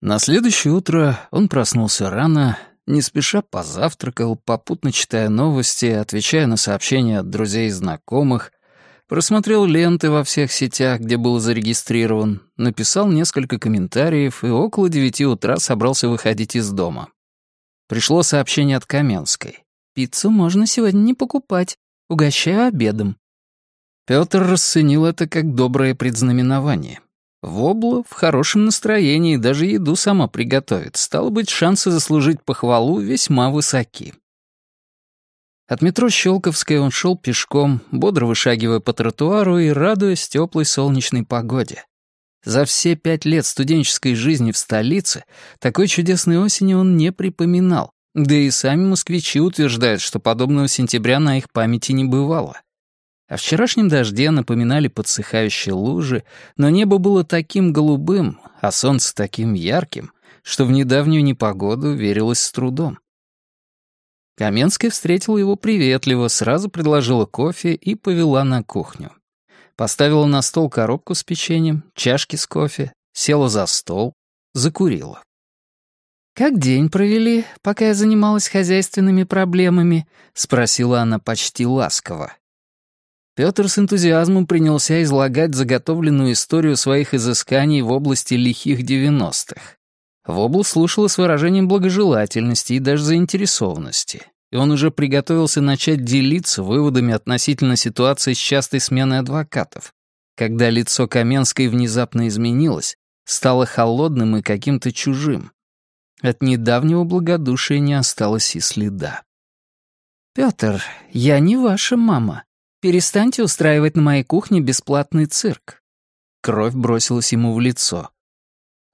На следующее утро он проснулся рано, не спеша позавтракал, попутно читая новости, отвечая на сообщения от друзей и знакомых, просмотрел ленты во всех сетях, где был зарегистрирован, написал несколько комментариев и около девяти утра собрался выходить из дома. Пришло сообщение от Каменской. «Пиццу можно сегодня не покупать. Угощаю обедом». Пётр расценил это как доброе предзнаменование. Вобла в хорошем настроении, даже еду сама приготовит. Стало быть, шансы заслужить похвалу весьма высоки. От метро Щелковской он шел пешком, бодро вышагивая по тротуару и радуясь теплой солнечной погоде. За все пять лет студенческой жизни в столице такой чудесной осени он не припоминал, да и сами москвичи утверждают, что подобного сентября на их памяти не бывало. О вчерашнем дожде напоминали подсыхающие лужи, но небо было таким голубым, а солнце таким ярким, что в недавнюю непогоду верилось с трудом. Каменская встретила его приветливо, сразу предложила кофе и повела на кухню. Поставила на стол коробку с печеньем, чашки с кофе, села за стол, закурила. «Как день провели, пока я занималась хозяйственными проблемами?» — спросила она почти ласково. Пётр с энтузиазмом принялся излагать заготовленную историю своих изысканий в области лихих девяностых. Вобл слушала с выражением благожелательности и даже заинтересованности и он уже приготовился начать делиться выводами относительно ситуации с частой сменой адвокатов, когда лицо Каменской внезапно изменилось, стало холодным и каким-то чужим. От недавнего благодушия не осталось и следа. «Пётр, я не ваша мама. Перестаньте устраивать на моей кухне бесплатный цирк». Кровь бросилась ему в лицо.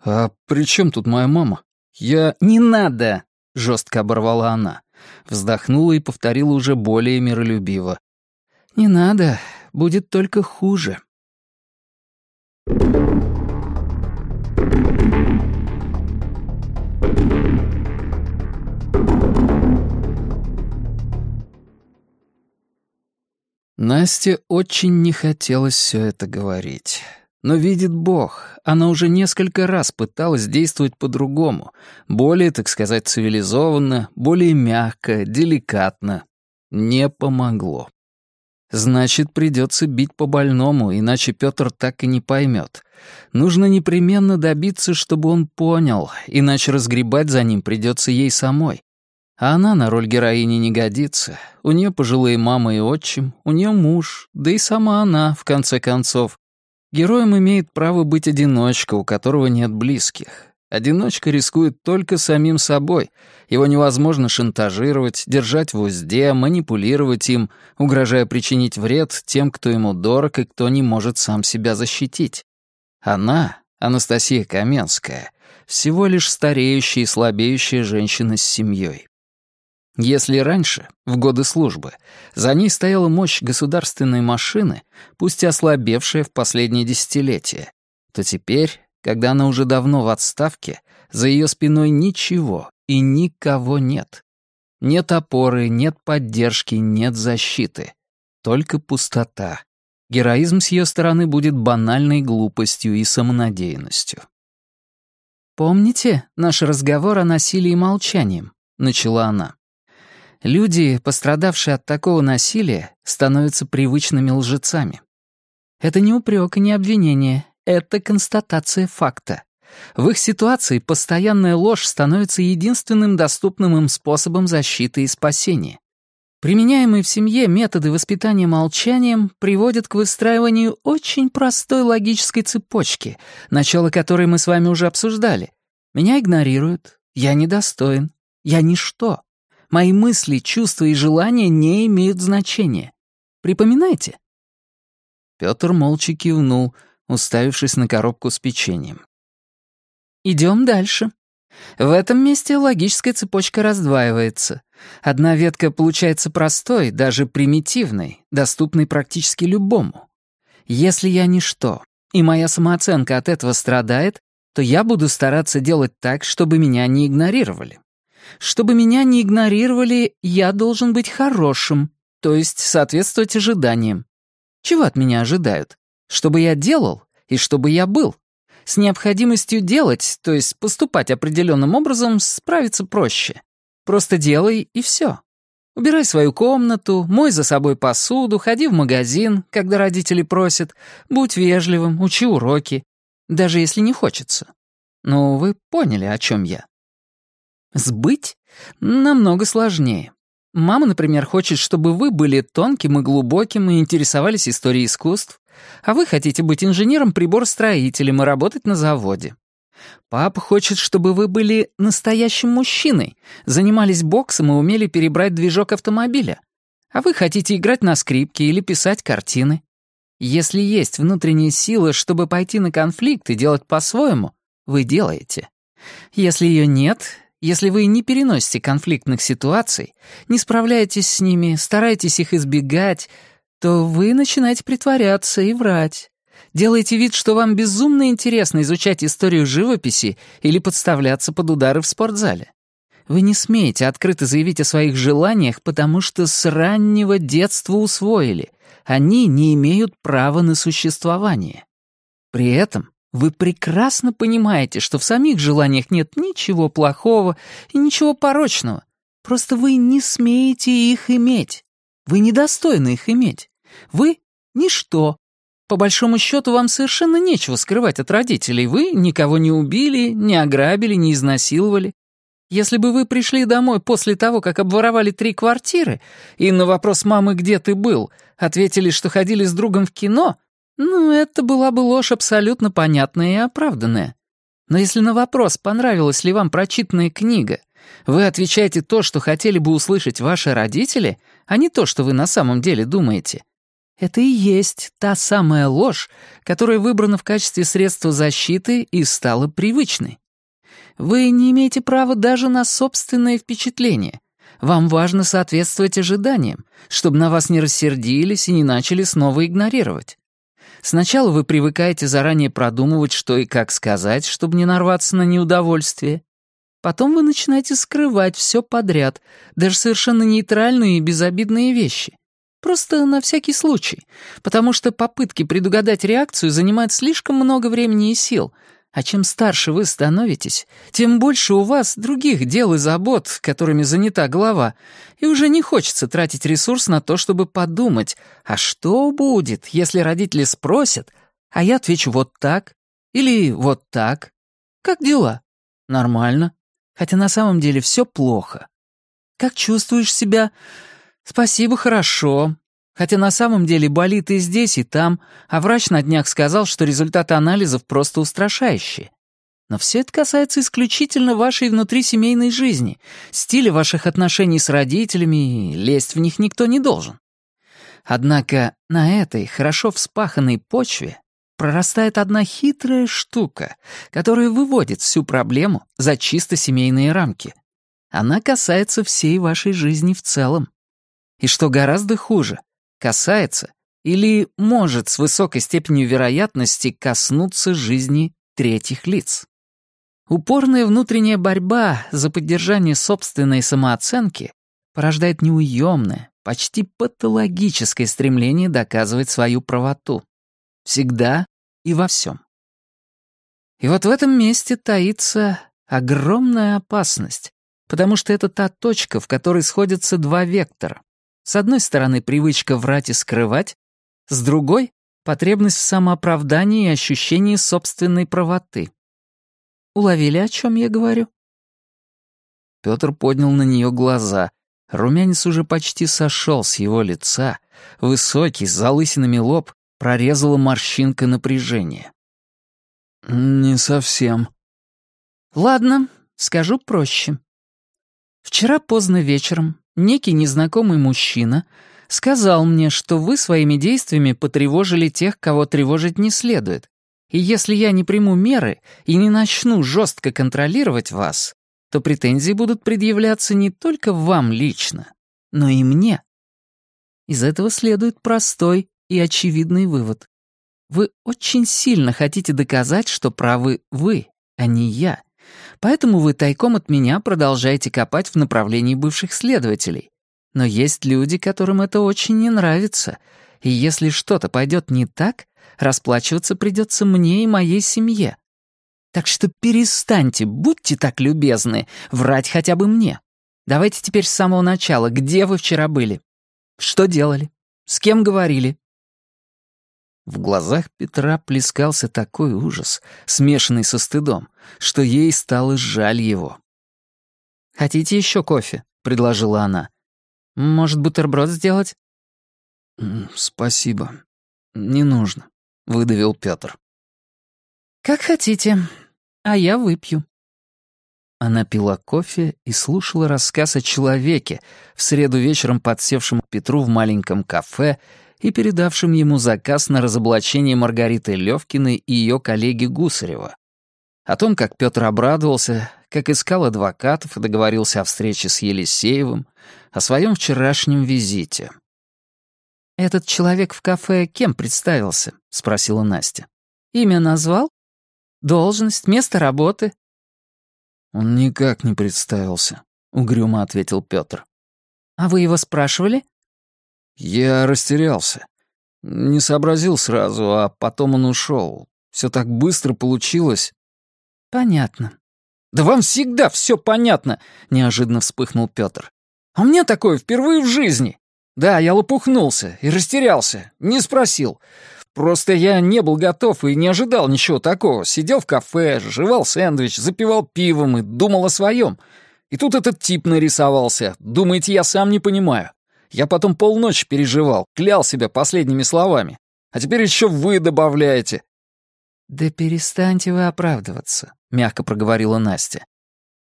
«А при чем тут моя мама? Я...» «Не надо!» — жестко оборвала она. Вздохнула и повторила уже более миролюбиво. «Не надо, будет только хуже». Насте очень не хотелось все это говорить. Но видит Бог, она уже несколько раз пыталась действовать по-другому, более, так сказать, цивилизованно, более мягко, деликатно. Не помогло. Значит, придется бить по больному, иначе Петр так и не поймет. Нужно непременно добиться, чтобы он понял, иначе разгребать за ним придется ей самой. А она на роль героини не годится. У нее пожилые мама и отчим, у нее муж, да и сама она, в конце концов. Героем имеет право быть одиночка, у которого нет близких. Одиночка рискует только самим собой. Его невозможно шантажировать, держать в узде, манипулировать им, угрожая причинить вред тем, кто ему дорог и кто не может сам себя защитить. Она, Анастасия Каменская, всего лишь стареющая и слабеющая женщина с семьей. Если раньше, в годы службы, за ней стояла мощь государственной машины, пусть и ослабевшая в последние десятилетия, то теперь, когда она уже давно в отставке, за ее спиной ничего и никого нет. Нет опоры, нет поддержки, нет защиты. Только пустота. Героизм с ее стороны будет банальной глупостью и самонадеянностью. «Помните наш разговор о насилии и молчанием?» — начала она. Люди, пострадавшие от такого насилия, становятся привычными лжецами. Это не упрек и не обвинение, это констатация факта. В их ситуации постоянная ложь становится единственным доступным им способом защиты и спасения. Применяемые в семье методы воспитания молчанием приводят к выстраиванию очень простой логической цепочки, начало которой мы с вами уже обсуждали. Меня игнорируют, я недостоин, я ничто. Мои мысли, чувства и желания не имеют значения. Припоминайте?» Пётр молча кивнул, уставившись на коробку с печеньем. Идем дальше. В этом месте логическая цепочка раздваивается. Одна ветка получается простой, даже примитивной, доступной практически любому. Если я ничто, и моя самооценка от этого страдает, то я буду стараться делать так, чтобы меня не игнорировали. Чтобы меня не игнорировали, я должен быть хорошим, то есть соответствовать ожиданиям. Чего от меня ожидают? Чтобы я делал и чтобы я был. С необходимостью делать, то есть поступать определенным образом, справиться проще. Просто делай и все. Убирай свою комнату, мой за собой посуду, ходи в магазин, когда родители просят, будь вежливым, учи уроки, даже если не хочется. Ну, вы поняли, о чем я. Сбыть намного сложнее. Мама, например, хочет, чтобы вы были тонким и глубоким и интересовались историей искусств, а вы хотите быть инженером-прибор-строителем и работать на заводе. Папа хочет, чтобы вы были настоящим мужчиной, занимались боксом и умели перебрать движок автомобиля. А вы хотите играть на скрипке или писать картины. Если есть внутренняя сила, чтобы пойти на конфликт и делать по-своему, вы делаете. Если ее нет, если вы не переносите конфликтных ситуаций, не справляетесь с ними, стараетесь их избегать, то вы начинаете притворяться и врать. Делаете вид, что вам безумно интересно изучать историю живописи или подставляться под удары в спортзале. Вы не смеете открыто заявить о своих желаниях, потому что с раннего детства усвоили. Они не имеют права на существование. При этом вы прекрасно понимаете, что в самих желаниях нет ничего плохого и ничего порочного. Просто вы не смеете их иметь. Вы недостойны их иметь. Вы — ничто. По большому счету, вам совершенно нечего скрывать от родителей. Вы никого не убили, не ограбили, не изнасиловали. Если бы вы пришли домой после того, как обворовали три квартиры, и на вопрос мамы «Где ты был?» ответили, что ходили с другом в кино, ну, это была бы ложь абсолютно понятная и оправданная. Но если на вопрос, понравилась ли вам прочитанная книга, вы отвечаете то, что хотели бы услышать ваши родители, а не то, что вы на самом деле думаете. Это и есть та самая ложь, которая выбрана в качестве средства защиты и стала привычной. Вы не имеете права даже на собственное впечатление. Вам важно соответствовать ожиданиям, чтобы на вас не рассердились и не начали снова игнорировать. Сначала вы привыкаете заранее продумывать, что и как сказать, чтобы не нарваться на неудовольствие. Потом вы начинаете скрывать все подряд, даже совершенно нейтральные и безобидные вещи. Просто на всякий случай, потому что попытки предугадать реакцию занимают слишком много времени и сил, а чем старше вы становитесь, тем больше у вас других дел и забот, которыми занята голова, и уже не хочется тратить ресурс на то, чтобы подумать, а что будет, если родители спросят, а я отвечу вот так или вот так. Как дела? Нормально. Хотя на самом деле все плохо. Как чувствуешь себя? Спасибо, хорошо. Хотя на самом деле болит и здесь, и там, а врач на днях сказал, что результаты анализов просто устрашающие. Но все это касается исключительно вашей внутрисемейной жизни, стиля ваших отношений с родителями, и лезть в них никто не должен. Однако на этой хорошо вспаханной почве прорастает одна хитрая штука, которая выводит всю проблему за чисто семейные рамки. Она касается всей вашей жизни в целом. И что гораздо хуже, касается или может с высокой степенью вероятности коснуться жизни третьих лиц. Упорная внутренняя борьба за поддержание собственной самооценки порождает неуемное, почти патологическое стремление доказывать свою правоту. Всегда и во всем. И вот в этом месте таится огромная опасность, потому что это та точка, в которой сходятся два вектора. С одной стороны, привычка врать и скрывать, с другой — потребность в самооправдании и ощущении собственной правоты. Уловили, о чем я говорю? Петр поднял на нее глаза. Румянец уже почти сошел с его лица. Высокий, с залысинами лоб, прорезала морщинка напряжения. «Не совсем». «Ладно, скажу проще. Вчера поздно вечером некий незнакомый мужчина сказал мне, что вы своими действиями потревожили тех, кого тревожить не следует. И если я не приму меры и не начну жестко контролировать вас, то претензии будут предъявляться не только вам лично, но и мне. Из этого следует простой и очевидный вывод. Вы очень сильно хотите доказать, что правы вы, а не я. Поэтому вы тайком от меня продолжаете копать в направлении бывших следователей. Но есть люди, которым это очень не нравится, И если что-то пойдет не так, расплачиваться придется мне и моей семье. Так что перестаньте, будьте так любезны, врать хотя бы мне. Давайте теперь с самого начала. Где вы вчера были? Что делали? С кем говорили?» В глазах Петра плескался такой ужас, смешанный со стыдом, что ей стало жаль его. «Хотите еще кофе?» — предложила она. «Может, бутерброд сделать?» «Спасибо. Не нужно», — выдавил Петр. «Как хотите, а я выпью». Она пила кофе и слушала рассказ о человеке, в среду вечером подсевшем к Петру в маленьком кафе и передавшем ему заказ на разоблачение Маргариты Левкиной и ее коллеги Гусарева. О том, как Петр обрадовался, как искал адвокатов и договорился о встрече с Елисеевым, о своем вчерашнем визите. «Этот человек в кафе кем представился?» — спросила Настя. «Имя назвал? Должность, место работы?» «Он никак не представился», — угрюмо ответил Петр. «А вы его спрашивали?» «Я растерялся. Не сообразил сразу, а потом он ушел. Все так быстро получилось». «Понятно». «Да вам всегда все понятно!» — неожиданно вспыхнул Петр. «А мне такое впервые в жизни. Да, я лопухнулся и растерялся, не спросил. Просто я не был готов и не ожидал ничего такого. Сидел в кафе, жевал сэндвич, запивал пивом и думал о своем. И тут этот тип нарисовался. Думаете, я сам не понимаю? Я потом полночи переживал, клял себя последними словами. А теперь еще вы добавляете. «Да перестаньте вы оправдываться», — мягко проговорила Настя.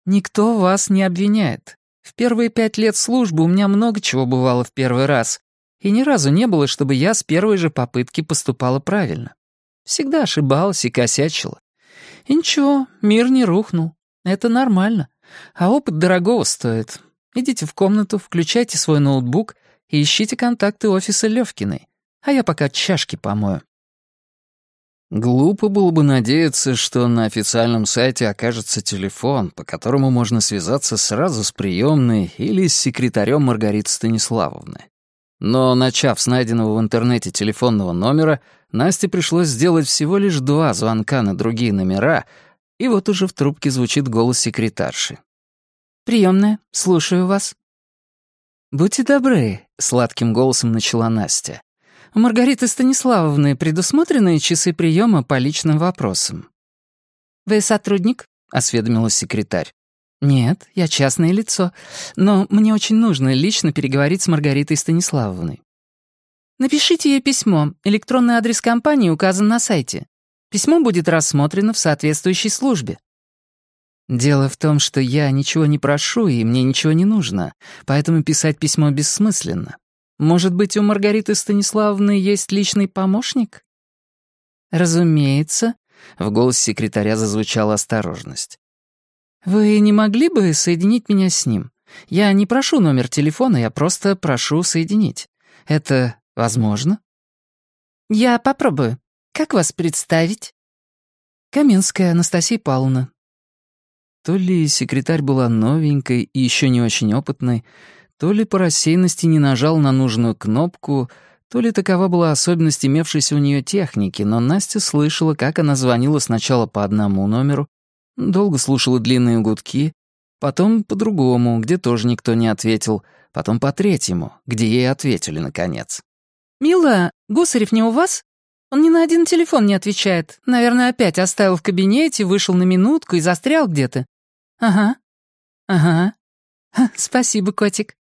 «Никто вас не обвиняет. В первые пять лет службы у меня много чего бывало в первый раз. И ни разу не было, чтобы я с первой же попытки поступала правильно. Всегда ошибалась и косячила. И ничего, мир не рухнул. Это нормально. А опыт дорогого стоит. Идите в комнату, включайте свой ноутбук и ищите контакты офиса Левкиной. А я пока чашки помою. Глупо было бы надеяться, что на официальном сайте окажется телефон, по которому можно связаться сразу с приемной или с секретарем Маргариты Станиславовны. Но, начав с найденного в интернете телефонного номера, Насте пришлось сделать всего лишь два звонка на другие номера, и вот уже в трубке звучит голос секретарши. «Приемная, слушаю вас». «Будьте добры», — сладким голосом начала Настя. «У Маргариты Станиславовны предусмотрены часы приема по личным вопросам». «Вы сотрудник?» — осведомилась секретарь. «Нет, я частное лицо, но мне очень нужно лично переговорить с Маргаритой Станиславовной». «Напишите ей письмо. Электронный адрес компании указан на сайте. Письмо будет рассмотрено в соответствующей службе». «Дело в том, что я ничего не прошу, и мне ничего не нужно, поэтому писать письмо бессмысленно. Может быть, у Маргариты Станиславовны есть личный помощник?» «Разумеется», — в голосе секретаря зазвучала осторожность. «Вы не могли бы соединить меня с ним? Я не прошу номер телефона, я просто прошу соединить. Это возможно?» «Я попробую. Как вас представить?» «Каменская Анастасия Павловна». То ли секретарь была новенькой и еще не очень опытной, то ли по рассеянности не нажал на нужную кнопку, то ли такова была особенность имевшейся у нее техники, но Настя слышала, как она звонила сначала по одному номеру, Долго слушала длинные гудки, потом по другому, где тоже никто не ответил, потом по третьему, где ей ответили, наконец. «Мила, Гусарев не у вас? Он ни на один телефон не отвечает. Наверное, опять оставил в кабинете, вышел на минутку и застрял где-то. Ага. Ага. Спасибо, котик».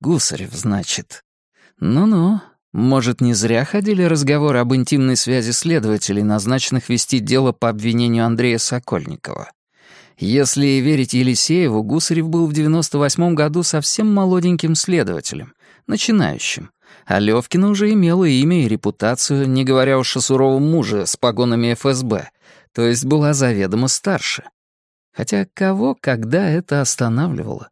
«Гусарев, значит. Ну-ну, может, не зря ходили разговоры об интимной связи следователей, назначенных вести дело по обвинению Андрея Сокольникова. Если верить Елисееву, Гусарев был в 98 году совсем молоденьким следователем, начинающим, а Левкина уже имела имя и репутацию, не говоря уж о суровом муже с погонами ФСБ, то есть была заведомо старше. Хотя кого, когда это останавливало?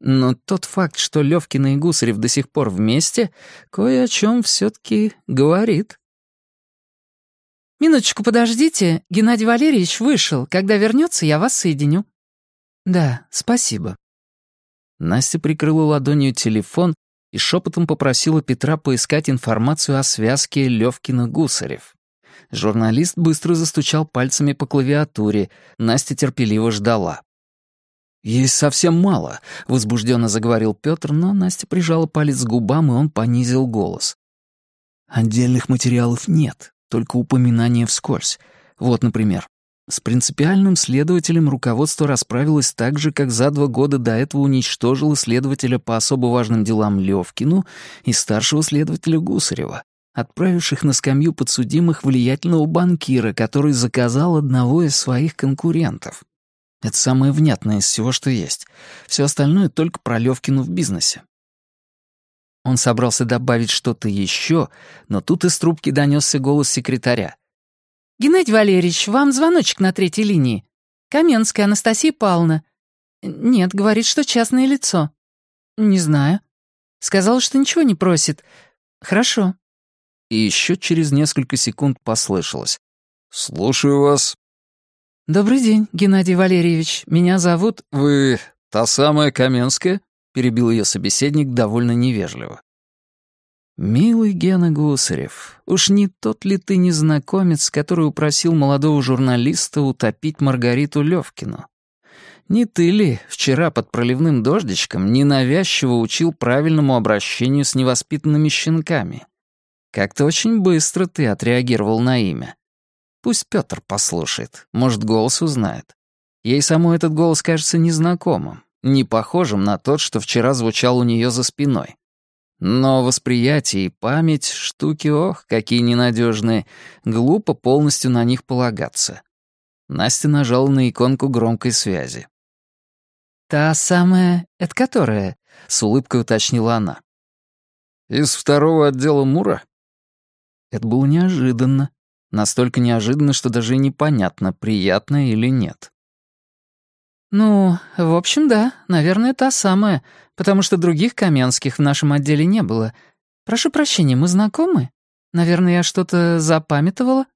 Но тот факт, что Левкин и Гусарев до сих пор вместе, кое о чем все-таки говорит. «Минуточку подождите, Геннадий Валерьевич вышел. Когда вернется, я вас соединю». «Да, спасибо». Настя прикрыла ладонью телефон и шепотом попросила Петра поискать информацию о связке Левкина-Гусарев. Журналист быстро застучал пальцами по клавиатуре, Настя терпеливо ждала. «Есть совсем мало», — возбужденно заговорил Петр, но Настя прижала палец к губам, и он понизил голос. «Отдельных материалов нет, только упоминания вскользь. Вот, например, с принципиальным следователем руководство расправилось так же, как за два года до этого уничтожило следователя по особо важным делам Левкину и старшего следователя Гусарева, отправивших на скамью подсудимых влиятельного банкира, который заказал одного из своих конкурентов. Это самое внятное из всего, что есть. Все остальное только про Левкину в бизнесе. Он собрался добавить что-то еще, но тут из трубки донесся голос секретаря. «Геннадий Валерьевич, вам звоночек на третьей линии. Каменская Анастасия Павловна. Нет, говорит, что частное лицо. Не знаю. Сказала, что ничего не просит. Хорошо». И еще через несколько секунд послышалось. «Слушаю вас». «Добрый день, Геннадий Валерьевич. Меня зовут...» «Вы та самая Каменская?» — перебил ее собеседник довольно невежливо. «Милый Гена Гусарев, уж не тот ли ты незнакомец, который упросил молодого журналиста утопить Маргариту Левкину? Не ты ли вчера под проливным дождичком ненавязчиво учил правильному обращению с невоспитанными щенками? Как-то очень быстро ты отреагировал на имя. Пусть Петр послушает, может, голос узнает. Ей самой этот голос кажется незнакомым, не похожим на тот, что вчера звучал у нее за спиной. Но восприятие и память — штуки, ох, какие ненадежные. Глупо полностью на них полагаться. Настя нажала на иконку громкой связи. «Та самая... Это которая?» — с улыбкой уточнила она. «Из второго отдела Мура?» Это было неожиданно. Настолько неожиданно, что даже непонятно, приятно или нет. «Ну, в общем, да, наверное, та самая, потому что других Каменских в нашем отделе не было. Прошу прощения, мы знакомы? Наверное, я что-то запамятовала?»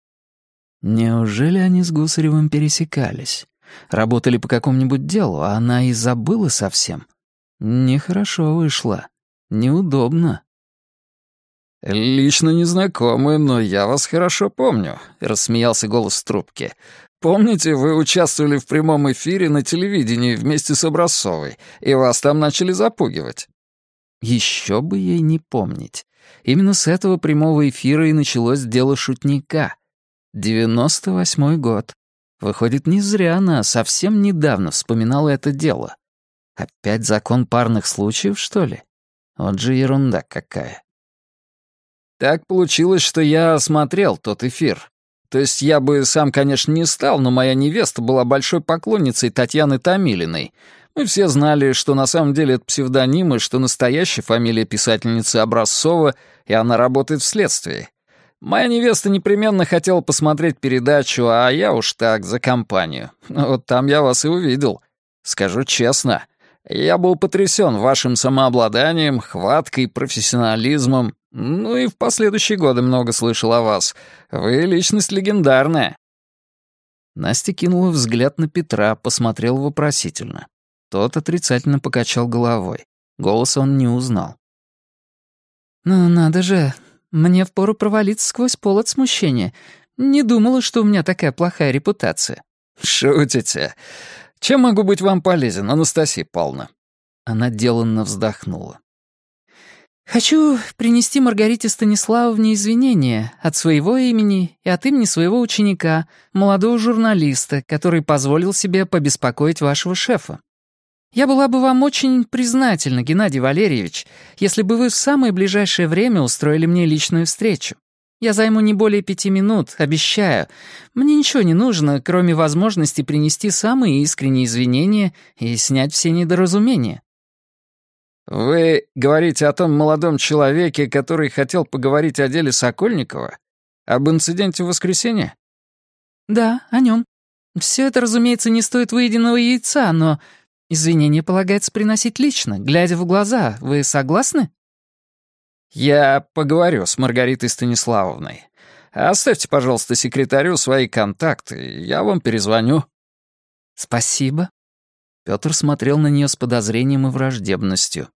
Неужели они с Гусаревым пересекались? Работали по какому-нибудь делу, а она и забыла совсем? Нехорошо вышло. Неудобно. «Лично не знакомы, но я вас хорошо помню», — рассмеялся голос в трубке. Помните, вы участвовали в прямом эфире на телевидении вместе с Образцовой, и вас там начали запугивать?» Еще бы ей не помнить. Именно с этого прямого эфира и началось дело шутника. Девяносто восьмой год. Выходит, не зря она совсем недавно вспоминала это дело. Опять закон парных случаев, что ли? Вот же ерунда какая. Так получилось, что я смотрел тот эфир. То есть я бы сам, конечно, не стал, но моя невеста была большой поклонницей Татьяны Томилиной. Мы все знали, что на самом деле это псевдоним, и что настоящая фамилия писательницы Образцова, и она работает в следствии. Моя невеста непременно хотела посмотреть передачу, а я уж так, за компанию. Вот там я вас и увидел. Скажу честно, я был потрясен вашим самообладанием, хваткой, профессионализмом, ну и в последующие годы много слышал о вас. Вы личность легендарная». Настя кинула взгляд на Петра, посмотрел вопросительно. Тот отрицательно покачал головой. Голос он не узнал. «Ну надо же, мне впору провалиться сквозь пол от смущения. Не думала, что у меня такая плохая репутация». «Шутите. Чем могу быть вам полезен, Анастасия Павловна?» Она деланно вздохнула. «Хочу принести Маргарите Станиславовне извинения от своего имени и от имени своего ученика, молодого журналиста, который позволил себе побеспокоить вашего шефа. Я была бы вам очень признательна, Геннадий Валерьевич, если бы вы в самое ближайшее время устроили мне личную встречу. Я займу не более пяти минут, обещаю. Мне ничего не нужно, кроме возможности принести самые искренние извинения и снять все недоразумения». «Вы говорите о том молодом человеке, который хотел поговорить о деле Сокольникова? Об инциденте в воскресенье?» «Да, о нем. Все это, разумеется, не стоит выеденного яйца, но извинения полагается приносить лично, глядя в глаза. Вы согласны?» «Я поговорю с Маргаритой Станиславовной. Оставьте, пожалуйста, секретарю свои контакты, я вам перезвоню». «Спасибо». Пётр смотрел на нее с подозрением и враждебностью.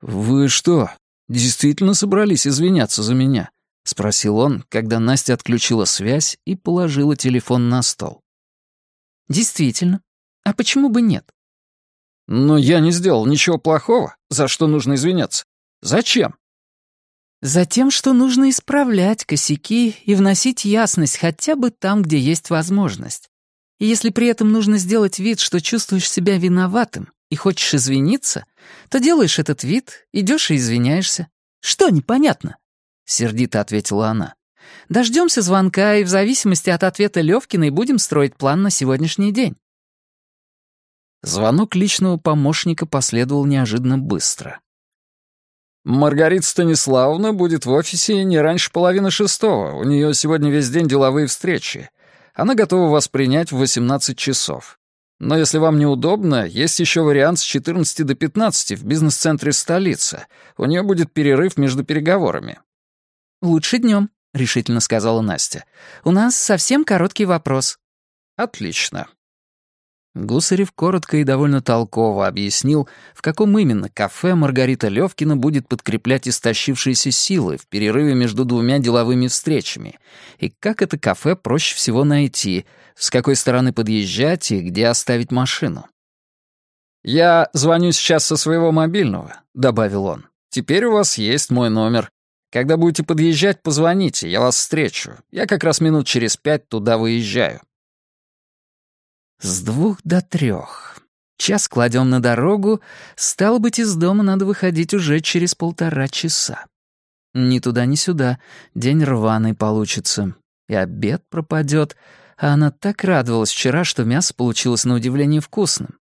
«Вы что, действительно собрались извиняться за меня?» — спросил он, когда Настя отключила связь и положила телефон на стол. «Действительно. А почему бы нет?» «Но я не сделал ничего плохого, за что нужно извиняться. Зачем?» Затем, что нужно исправлять косяки и вносить ясность хотя бы там, где есть возможность. И если при этом нужно сделать вид, что чувствуешь себя виноватым и хочешь извиниться, то делаешь этот вид, идешь и извиняешься. Что непонятно? Сердито ответила она. Дождемся звонка и в зависимости от ответа Левкиной будем строить план на сегодняшний день. Звонок личного помощника последовал неожиданно быстро. «Маргарита Станиславовна будет в офисе не раньше половины шестого. У нее сегодня весь день деловые встречи. Она готова вас принять в 18 часов. Но если вам неудобно, есть еще вариант с 14 до 15 в бизнес-центре столицы. У нее будет перерыв между переговорами». «Лучше днем», — решительно сказала Настя. «У нас совсем короткий вопрос». «Отлично. Гусарев коротко и довольно толково объяснил, в каком именно кафе Маргарита Левкина будет подкреплять истощившиеся силы в перерыве между двумя деловыми встречами, и как это кафе проще всего найти, с какой стороны подъезжать и где оставить машину. «Я звоню сейчас со своего мобильного», — добавил он. «Теперь у вас есть мой номер. Когда будете подъезжать, позвоните, я вас встречу. Я как раз минут через пять туда выезжаю». С двух до трех. Час кладем на дорогу, стало быть, из дома надо выходить уже через полтора часа. Ни туда, ни сюда, день рваный получится. И обед пропадет, а она так радовалась вчера, что мясо получилось на удивление вкусным.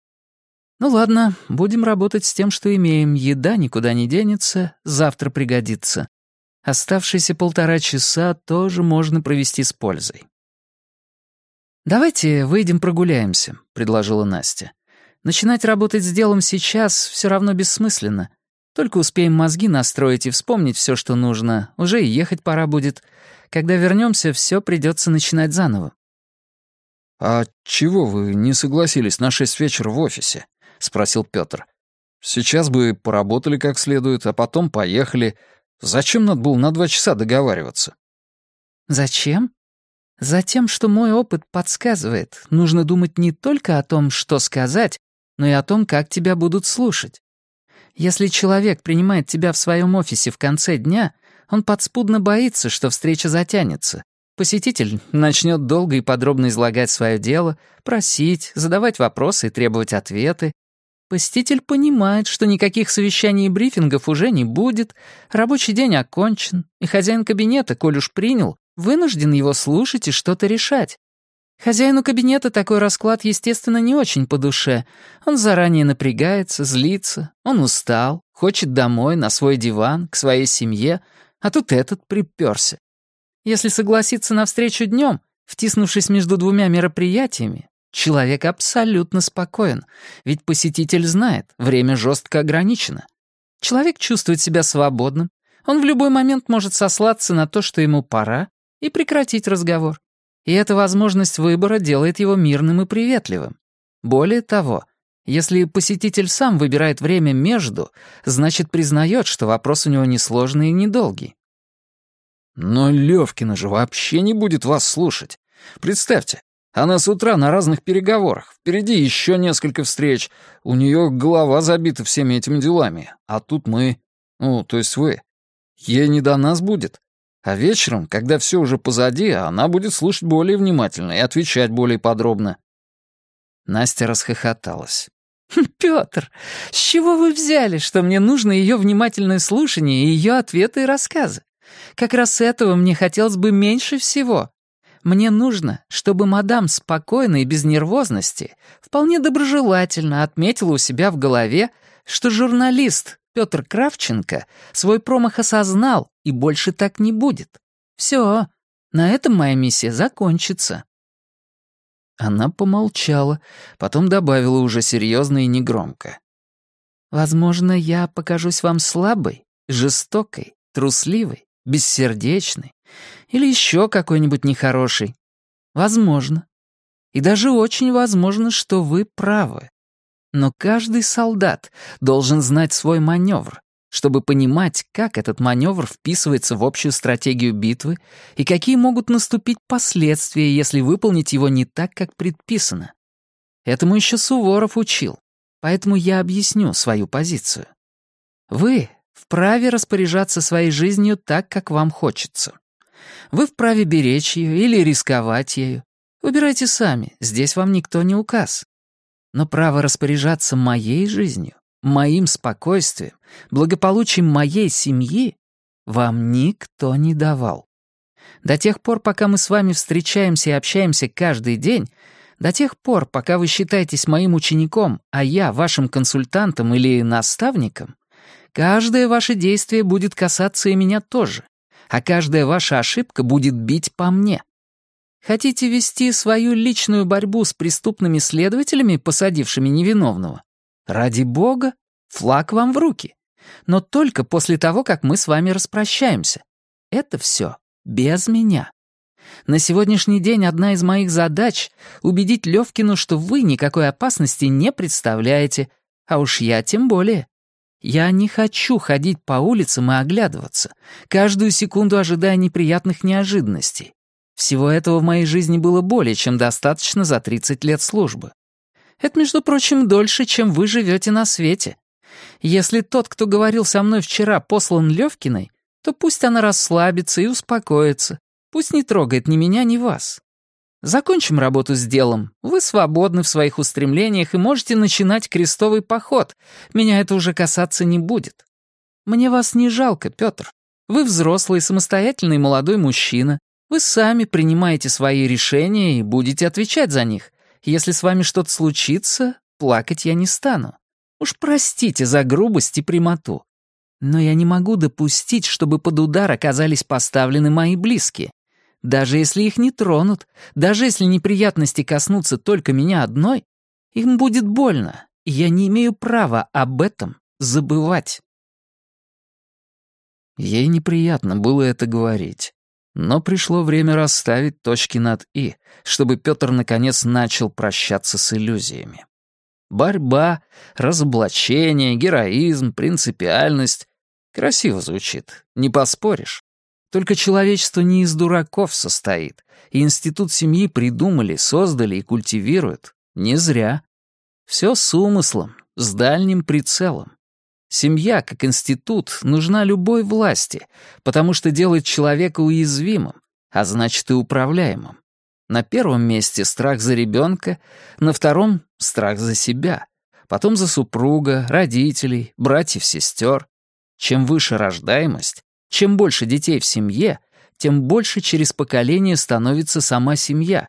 Ну ладно, будем работать с тем, что имеем. Еда никуда не денется, завтра пригодится. Оставшиеся полтора часа тоже можно провести с пользой. «Давайте выйдем прогуляемся», — предложила Настя. «Начинать работать с делом сейчас все равно бессмысленно. Только успеем мозги настроить и вспомнить все, что нужно. Уже и ехать пора будет. Когда вернемся, все придется начинать заново». «А чего вы не согласились на шесть вечера в офисе?» — спросил Петр. «Сейчас бы поработали как следует, а потом поехали. Зачем надо было на два часа договариваться?» «Зачем?» Затем, что мой опыт подсказывает, нужно думать не только о том, что сказать, но и о том, как тебя будут слушать. Если человек принимает тебя в своем офисе в конце дня, он подспудно боится, что встреча затянется. Посетитель начнет долго и подробно излагать свое дело, просить, задавать вопросы и требовать ответы. Посетитель понимает, что никаких совещаний и брифингов уже не будет, рабочий день окончен, и хозяин кабинета, коль уж принял, вынужден его слушать и что-то решать. Хозяину кабинета такой расклад, естественно, не очень по душе. Он заранее напрягается, злится, он устал, хочет домой, на свой диван, к своей семье, а тут этот приперся. Если согласиться на встречу днем, втиснувшись между двумя мероприятиями, человек абсолютно спокоен, ведь посетитель знает, время жестко ограничено. Человек чувствует себя свободным, он в любой момент может сослаться на то, что ему пора, и прекратить разговор. И эта возможность выбора делает его мирным и приветливым. Более того, если посетитель сам выбирает время между, значит, признает, что вопрос у него несложный и недолгий. Но Левкина же вообще не будет вас слушать. Представьте, она с утра на разных переговорах, впереди еще несколько встреч, у нее голова забита всеми этими делами, а тут мы, ну, то есть вы. Ей не до нас будет. А вечером, когда все уже позади, она будет слушать более внимательно и отвечать более подробно. Настя расхохоталась. «Хм, «Пётр, с чего вы взяли, что мне нужно ее внимательное слушание и ее ответы и рассказы? Как раз этого мне хотелось бы меньше всего. Мне нужно, чтобы мадам спокойно и без нервозности, вполне доброжелательно отметила у себя в голове, что журналист Петр Кравченко свой промах осознал, и больше так не будет. Все, на этом моя миссия закончится». Она помолчала, потом добавила уже серьезно и негромко. «Возможно, я покажусь вам слабой, жестокой, трусливой, бессердечной или еще какой-нибудь нехорошей. Возможно. И даже очень возможно, что вы правы. Но каждый солдат должен знать свой маневр, чтобы понимать, как этот маневр вписывается в общую стратегию битвы и какие могут наступить последствия, если выполнить его не так, как предписано. Этому еще Суворов учил, поэтому я объясню свою позицию. Вы вправе распоряжаться своей жизнью так, как вам хочется. Вы вправе беречь ее или рисковать ею. Выбирайте сами, здесь вам никто не указ. Но право распоряжаться моей жизнью, моим спокойствием, благополучием моей семьи вам никто не давал. До тех пор, пока мы с вами встречаемся и общаемся каждый день, до тех пор, пока вы считаетесь моим учеником, а я вашим консультантом или наставником, каждое ваше действие будет касаться и меня тоже, а каждая ваша ошибка будет бить по мне. Хотите вести свою личную борьбу с преступными следователями, посадившими невиновного? Ради бога, флаг вам в руки. Но только после того, как мы с вами распрощаемся. Это все без меня. На сегодняшний день одна из моих задач — убедить Левкину, что вы никакой опасности не представляете, а уж я тем более. Я не хочу ходить по улицам и оглядываться, каждую секунду ожидая неприятных неожиданностей. Всего этого в моей жизни было более чем достаточно за 30 лет службы. Это, между прочим, дольше, чем вы живете на свете. Если тот, кто говорил со мной вчера, послан Левкиной, то пусть она расслабится и успокоится, Пусть не трогает ни меня, ни вас. Закончим работу с делом. Вы свободны в своих устремлениях и можете начинать крестовый поход. Меня это уже касаться не будет. Мне вас не жалко, Петр. Вы взрослый, самостоятельный молодой мужчина. Вы сами принимаете свои решения и будете отвечать за них. Если с вами что-то случится, плакать я не стану. Уж простите за грубость и прямоту. Но я не могу допустить, чтобы под удар оказались поставлены мои близкие. Даже если их не тронут, даже если неприятности коснутся только меня одной, им будет больно, и я не имею права об этом забывать. Ей неприятно было это говорить. Но пришло время расставить точки над «и», чтобы Петр наконец начал прощаться с иллюзиями. Борьба, разоблачение, героизм, принципиальность. Красиво звучит, не поспоришь. Только человечество не из дураков состоит, и институт семьи придумали, создали и культивируют. Не зря. Все с умыслом, с дальним прицелом. Семья, как институт, нужна любой власти, потому что делает человека уязвимым, а значит и управляемым. На первом месте страх за ребенка, на втором — страх за себя, потом за супруга, родителей, братьев-сестер. Чем выше рождаемость, чем больше детей в семье, тем больше через поколение становится сама семья.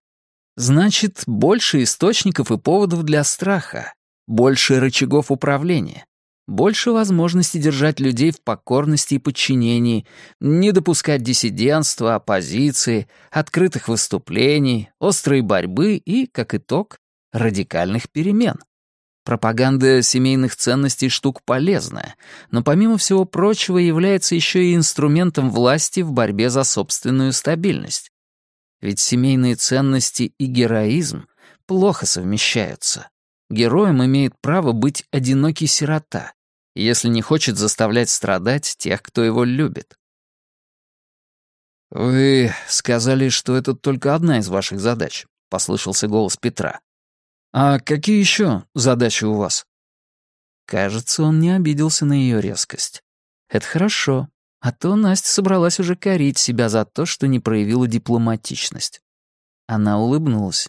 Значит, больше источников и поводов для страха, больше рычагов управления, больше возможности держать людей в покорности и подчинении, не допускать диссидентства, оппозиции, открытых выступлений, острой борьбы и, как итог, радикальных перемен. Пропаганда семейных ценностей штук полезная, но помимо всего прочего является еще и инструментом власти в борьбе за собственную стабильность. Ведь семейные ценности и героизм плохо совмещаются. Героем имеет право быть одинокий сирота, если не хочет заставлять страдать тех, кто его любит. «Вы сказали, что это только одна из ваших задач», — послышался голос Петра. «А какие еще задачи у вас?» Кажется, он не обиделся на ее резкость. Это хорошо, а то Настя собралась уже корить себя за то, что не проявила дипломатичность. Она улыбнулась.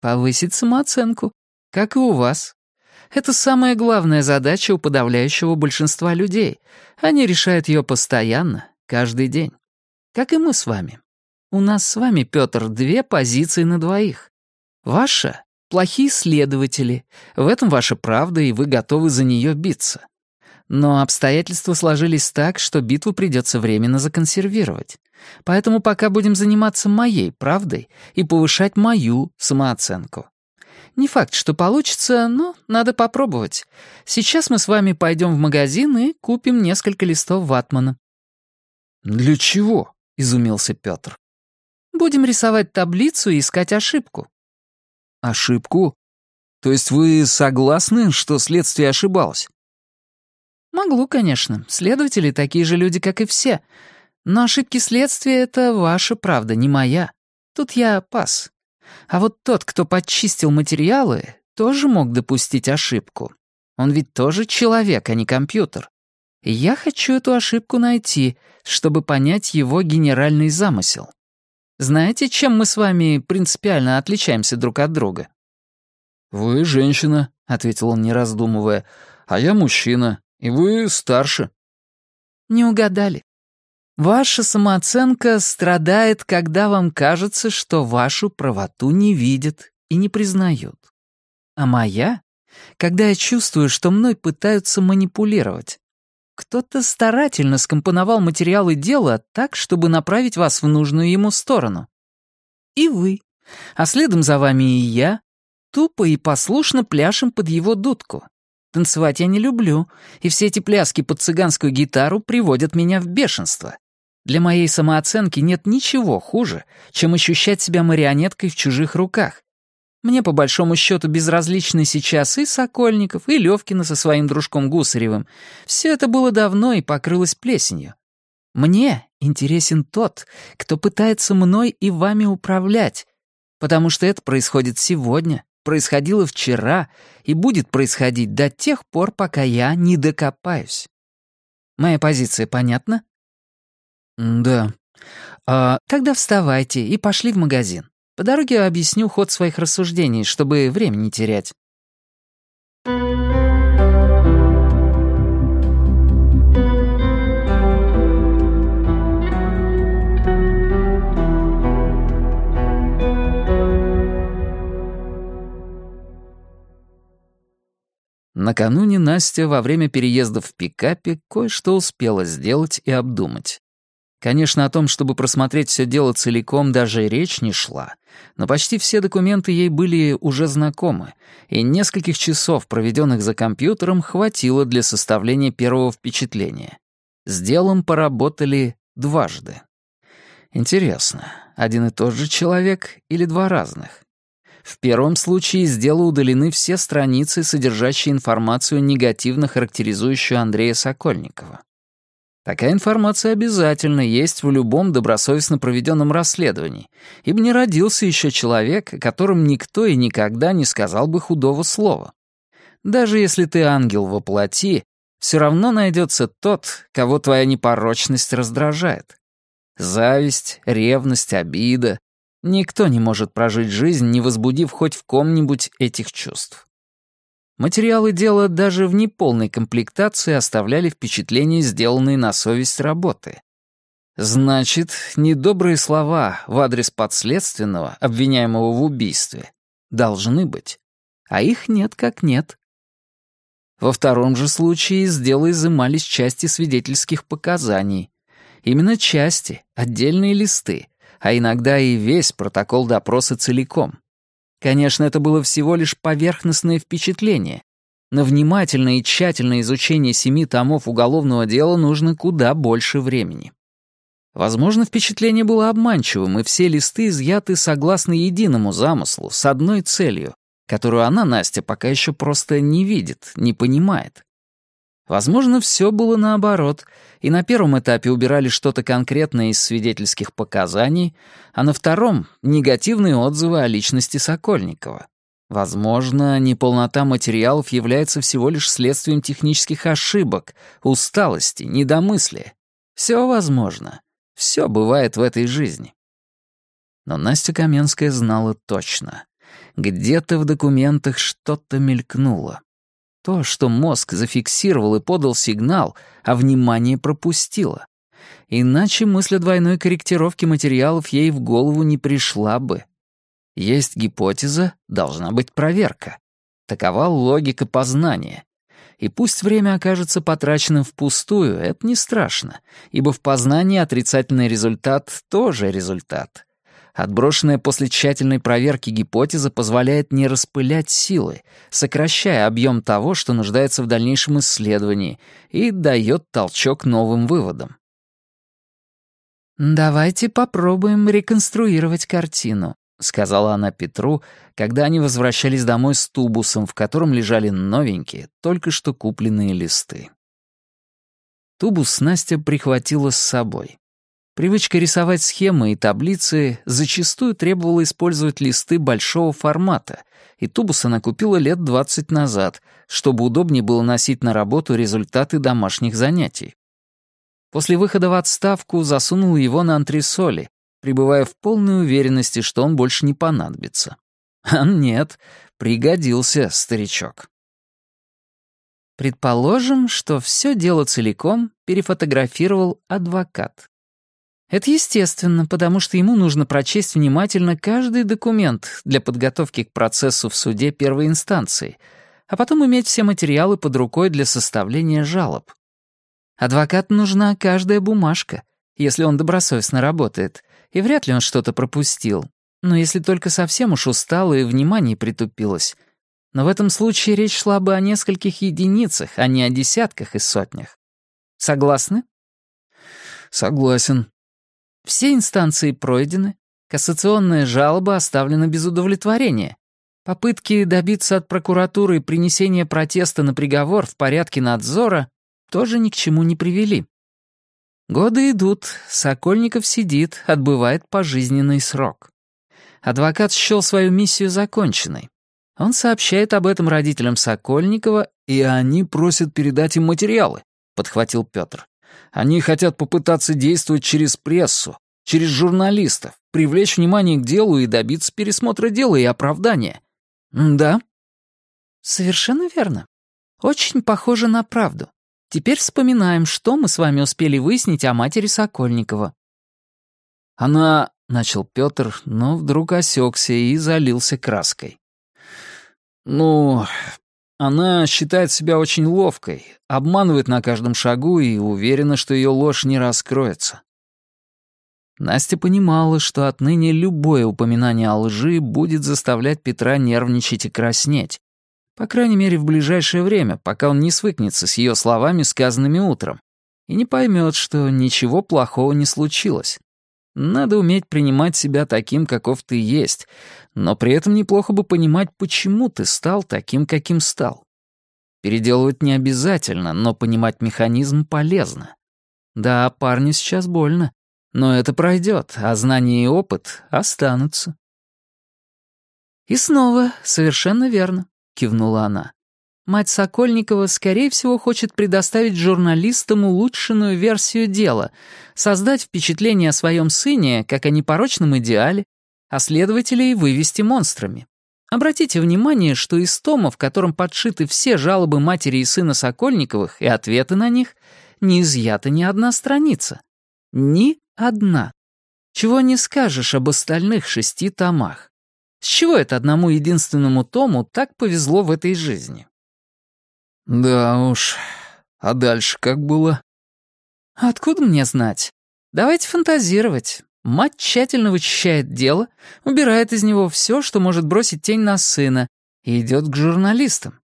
«Повысить самооценку, как и у вас. Это самая главная задача у подавляющего большинства людей. Они решают ее постоянно, каждый день. Как и мы с вами. У нас с вами, Петр, две позиции на двоих. Ваша плохие следователи. В этом ваша правда, и вы готовы за нее биться. Но обстоятельства сложились так, что битву придется временно законсервировать. Поэтому пока будем заниматься моей правдой и повышать мою самооценку. Не факт, что получится, но надо попробовать. Сейчас мы с вами пойдем в магазин и купим несколько листов ватмана». «Для чего?» — изумился Петр. «Будем рисовать таблицу и искать ошибку. Ошибку? То есть вы согласны, что следствие ошибалось? «Могло, конечно. Следователи такие же люди, как и все. Но ошибки следствия — это ваша правда, не моя. Тут я пас. А вот тот, кто подчистил материалы, тоже мог допустить ошибку. Он ведь тоже человек, а не компьютер. И я хочу эту ошибку найти, чтобы понять его генеральный замысел. Знаете, чем мы с вами принципиально отличаемся друг от друга?» «Вы женщина», — ответил он, не раздумывая, — «а я мужчина, и вы старше». «Не угадали. Ваша самооценка страдает, когда вам кажется, что вашу правоту не видят и не признают. А моя — когда я чувствую, что мной пытаются манипулировать. Кто-то старательно скомпоновал материалы дела так, чтобы направить вас в нужную ему сторону. И вы, а следом за вами и я, тупо и послушно пляшем под его дудку. Танцевать я не люблю, и все эти пляски под цыганскую гитару приводят меня в бешенство. Для моей самооценки нет ничего хуже, чем ощущать себя марионеткой в чужих руках. Мне, по большому счету, безразличны сейчас и Сокольников, и Левкина со своим дружком Гусаревым. Все это было давно и покрылось плесенью. Мне интересен тот, кто пытается мной и вами управлять, потому что это происходит сегодня, происходило вчера и будет происходить до тех пор, пока я не докопаюсь. Моя позиция понятна? Да. А, тогда вставайте и пошли в магазин. По дороге объясню ход своих рассуждений, чтобы время не терять. Накануне Настя во время переезда в пикапе кое-что успела сделать и обдумать. Конечно, о том, чтобы просмотреть все дело целиком, даже речь не шла, но почти все документы ей были уже знакомы, и нескольких часов, проведенных за компьютером, хватило для составления первого впечатления. С делом поработали дважды. Интересно, один и тот же человек или два разных? В первом случае из дела удалены все страницы, содержащие информацию, негативно характеризующую Андрея Сокольникова. Такая информация обязательно есть в любом добросовестно проведенном расследовании, ибо не родился еще человек, о котором никто и никогда не сказал бы худого слова. Даже если ты ангел во плоти, все равно найдется тот, кого твоя непорочность раздражает. Зависть, ревность, обида. Никто не может прожить жизнь, не возбудив хоть в ком-нибудь этих чувств. Материалы дела даже в неполной комплектации оставляли впечатление сделанной на совесть работы. Значит, недобрые слова в адрес подследственного, обвиняемого в убийстве, должны быть. А их нет как нет. Во втором же случае из дела изымались части свидетельских показаний. Именно части, отдельные листы, а иногда и весь протокол допроса целиком. Конечно, это было всего лишь поверхностное впечатление. На внимательное и тщательное изучение семи томов уголовного дела нужно куда больше времени. Возможно, впечатление было обманчивым, и все листы изъяты согласно единому замыслу, с одной целью, которую она, Настя, пока еще просто не видит, не понимает. Возможно, все было наоборот, и на первом этапе убирали что-то конкретное из свидетельских показаний, а на втором — негативные отзывы о личности Сокольникова. Возможно, неполнота материалов является всего лишь следствием технических ошибок, усталости, недомыслия. Все возможно. Все бывает в этой жизни. Но Настя Каменская знала точно. Где-то в документах что-то мелькнуло. То, что мозг зафиксировал и подал сигнал, а внимание пропустило. Иначе мысль о двойной корректировке материалов ей в голову не пришла бы. Есть гипотеза, должна быть проверка. Такова логика познания. И пусть время окажется потраченным впустую, это не страшно, ибо в познании отрицательный результат тоже результат. Отброшенная после тщательной проверки гипотеза позволяет не распылять силы, сокращая объем того, что нуждается в дальнейшем исследовании, и дает толчок новым выводам. «Давайте попробуем реконструировать картину», — сказала она Петру, когда они возвращались домой с тубусом, в котором лежали новенькие, только что купленные листы. Тубус Настя прихватила с собой. Привычка рисовать схемы и таблицы зачастую требовала использовать листы большого формата, и тубус она купила лет 20 назад, чтобы удобнее было носить на работу результаты домашних занятий. После выхода в отставку засунула его на антресоли, пребывая в полной уверенности, что он больше не понадобится. А нет, пригодился старичок. Предположим, что все дело целиком перефотографировал адвокат. Это естественно, потому что ему нужно прочесть внимательно каждый документ для подготовки к процессу в суде первой инстанции, а потом иметь все материалы под рукой для составления жалоб. Адвокату нужна каждая бумажка, если он добросовестно работает, и вряд ли он что-то пропустил. Но если только совсем уж устал и внимание притупилось. Но в этом случае речь шла бы о нескольких единицах, а не о десятках и сотнях. Согласны? Согласен. Все инстанции пройдены, кассационная жалоба оставлена без удовлетворения. Попытки добиться от прокуратуры принесения протеста на приговор в порядке надзора тоже ни к чему не привели. Годы идут, Сокольников сидит, отбывает пожизненный срок. Адвокат счел свою миссию законченной. Он сообщает об этом родителям Сокольникова, и они просят передать им материалы, подхватил Петр. Они хотят попытаться действовать через прессу, через журналистов, привлечь внимание к делу и добиться пересмотра дела и оправдания. Да? Совершенно верно. Очень похоже на правду. Теперь вспоминаем, что мы с вами успели выяснить о матери Сокольникова. Она, — начал Петр, но вдруг осекся и залился краской. Ну, она считает себя очень ловкой, обманывает на каждом шагу и уверена, что ее ложь не раскроется. Настя понимала, что отныне любое упоминание о лжи будет заставлять Петра нервничать и краснеть. По крайней мере, в ближайшее время, пока он не свыкнется с ее словами, сказанными утром, и не поймет, что ничего плохого не случилось. Надо уметь принимать себя таким, каков ты есть, но при этом неплохо бы понимать, почему ты стал таким, каким стал. Переделывать не обязательно, но понимать механизм полезно. Да, парню сейчас больно, но это пройдет, а знания и опыт останутся. «И снова, совершенно верно», — кивнула она. Мать Сокольникова, скорее всего, хочет предоставить журналистам улучшенную версию дела, создать впечатление о своем сыне, как о непорочном идеале, а следователей вывести монстрами. Обратите внимание, что из тома, в котором подшиты все жалобы матери и сына Сокольниковых и ответы на них, не изъята ни одна страница. Ни одна. Чего не скажешь об остальных шести томах. С чего это одному единственному тому так повезло в этой жизни? «Да уж. А дальше как было?» «Откуда мне знать? Давайте фантазировать. Мать тщательно вычищает дело, убирает из него все, что может бросить тень на сына, и идет к журналистам.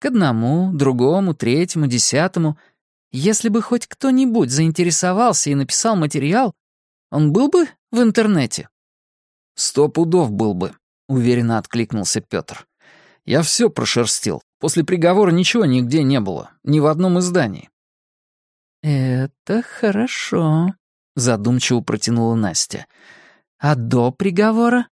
К одному, другому, третьему, десятому. Если бы хоть кто-нибудь заинтересовался и написал материал, он был бы в интернете?» «Сто пудов был бы», — уверенно откликнулся Петр. «Я все прошерстил. После приговора ничего нигде не было, ни в одном издании. «Это хорошо», — задумчиво протянула Настя. «А до приговора?»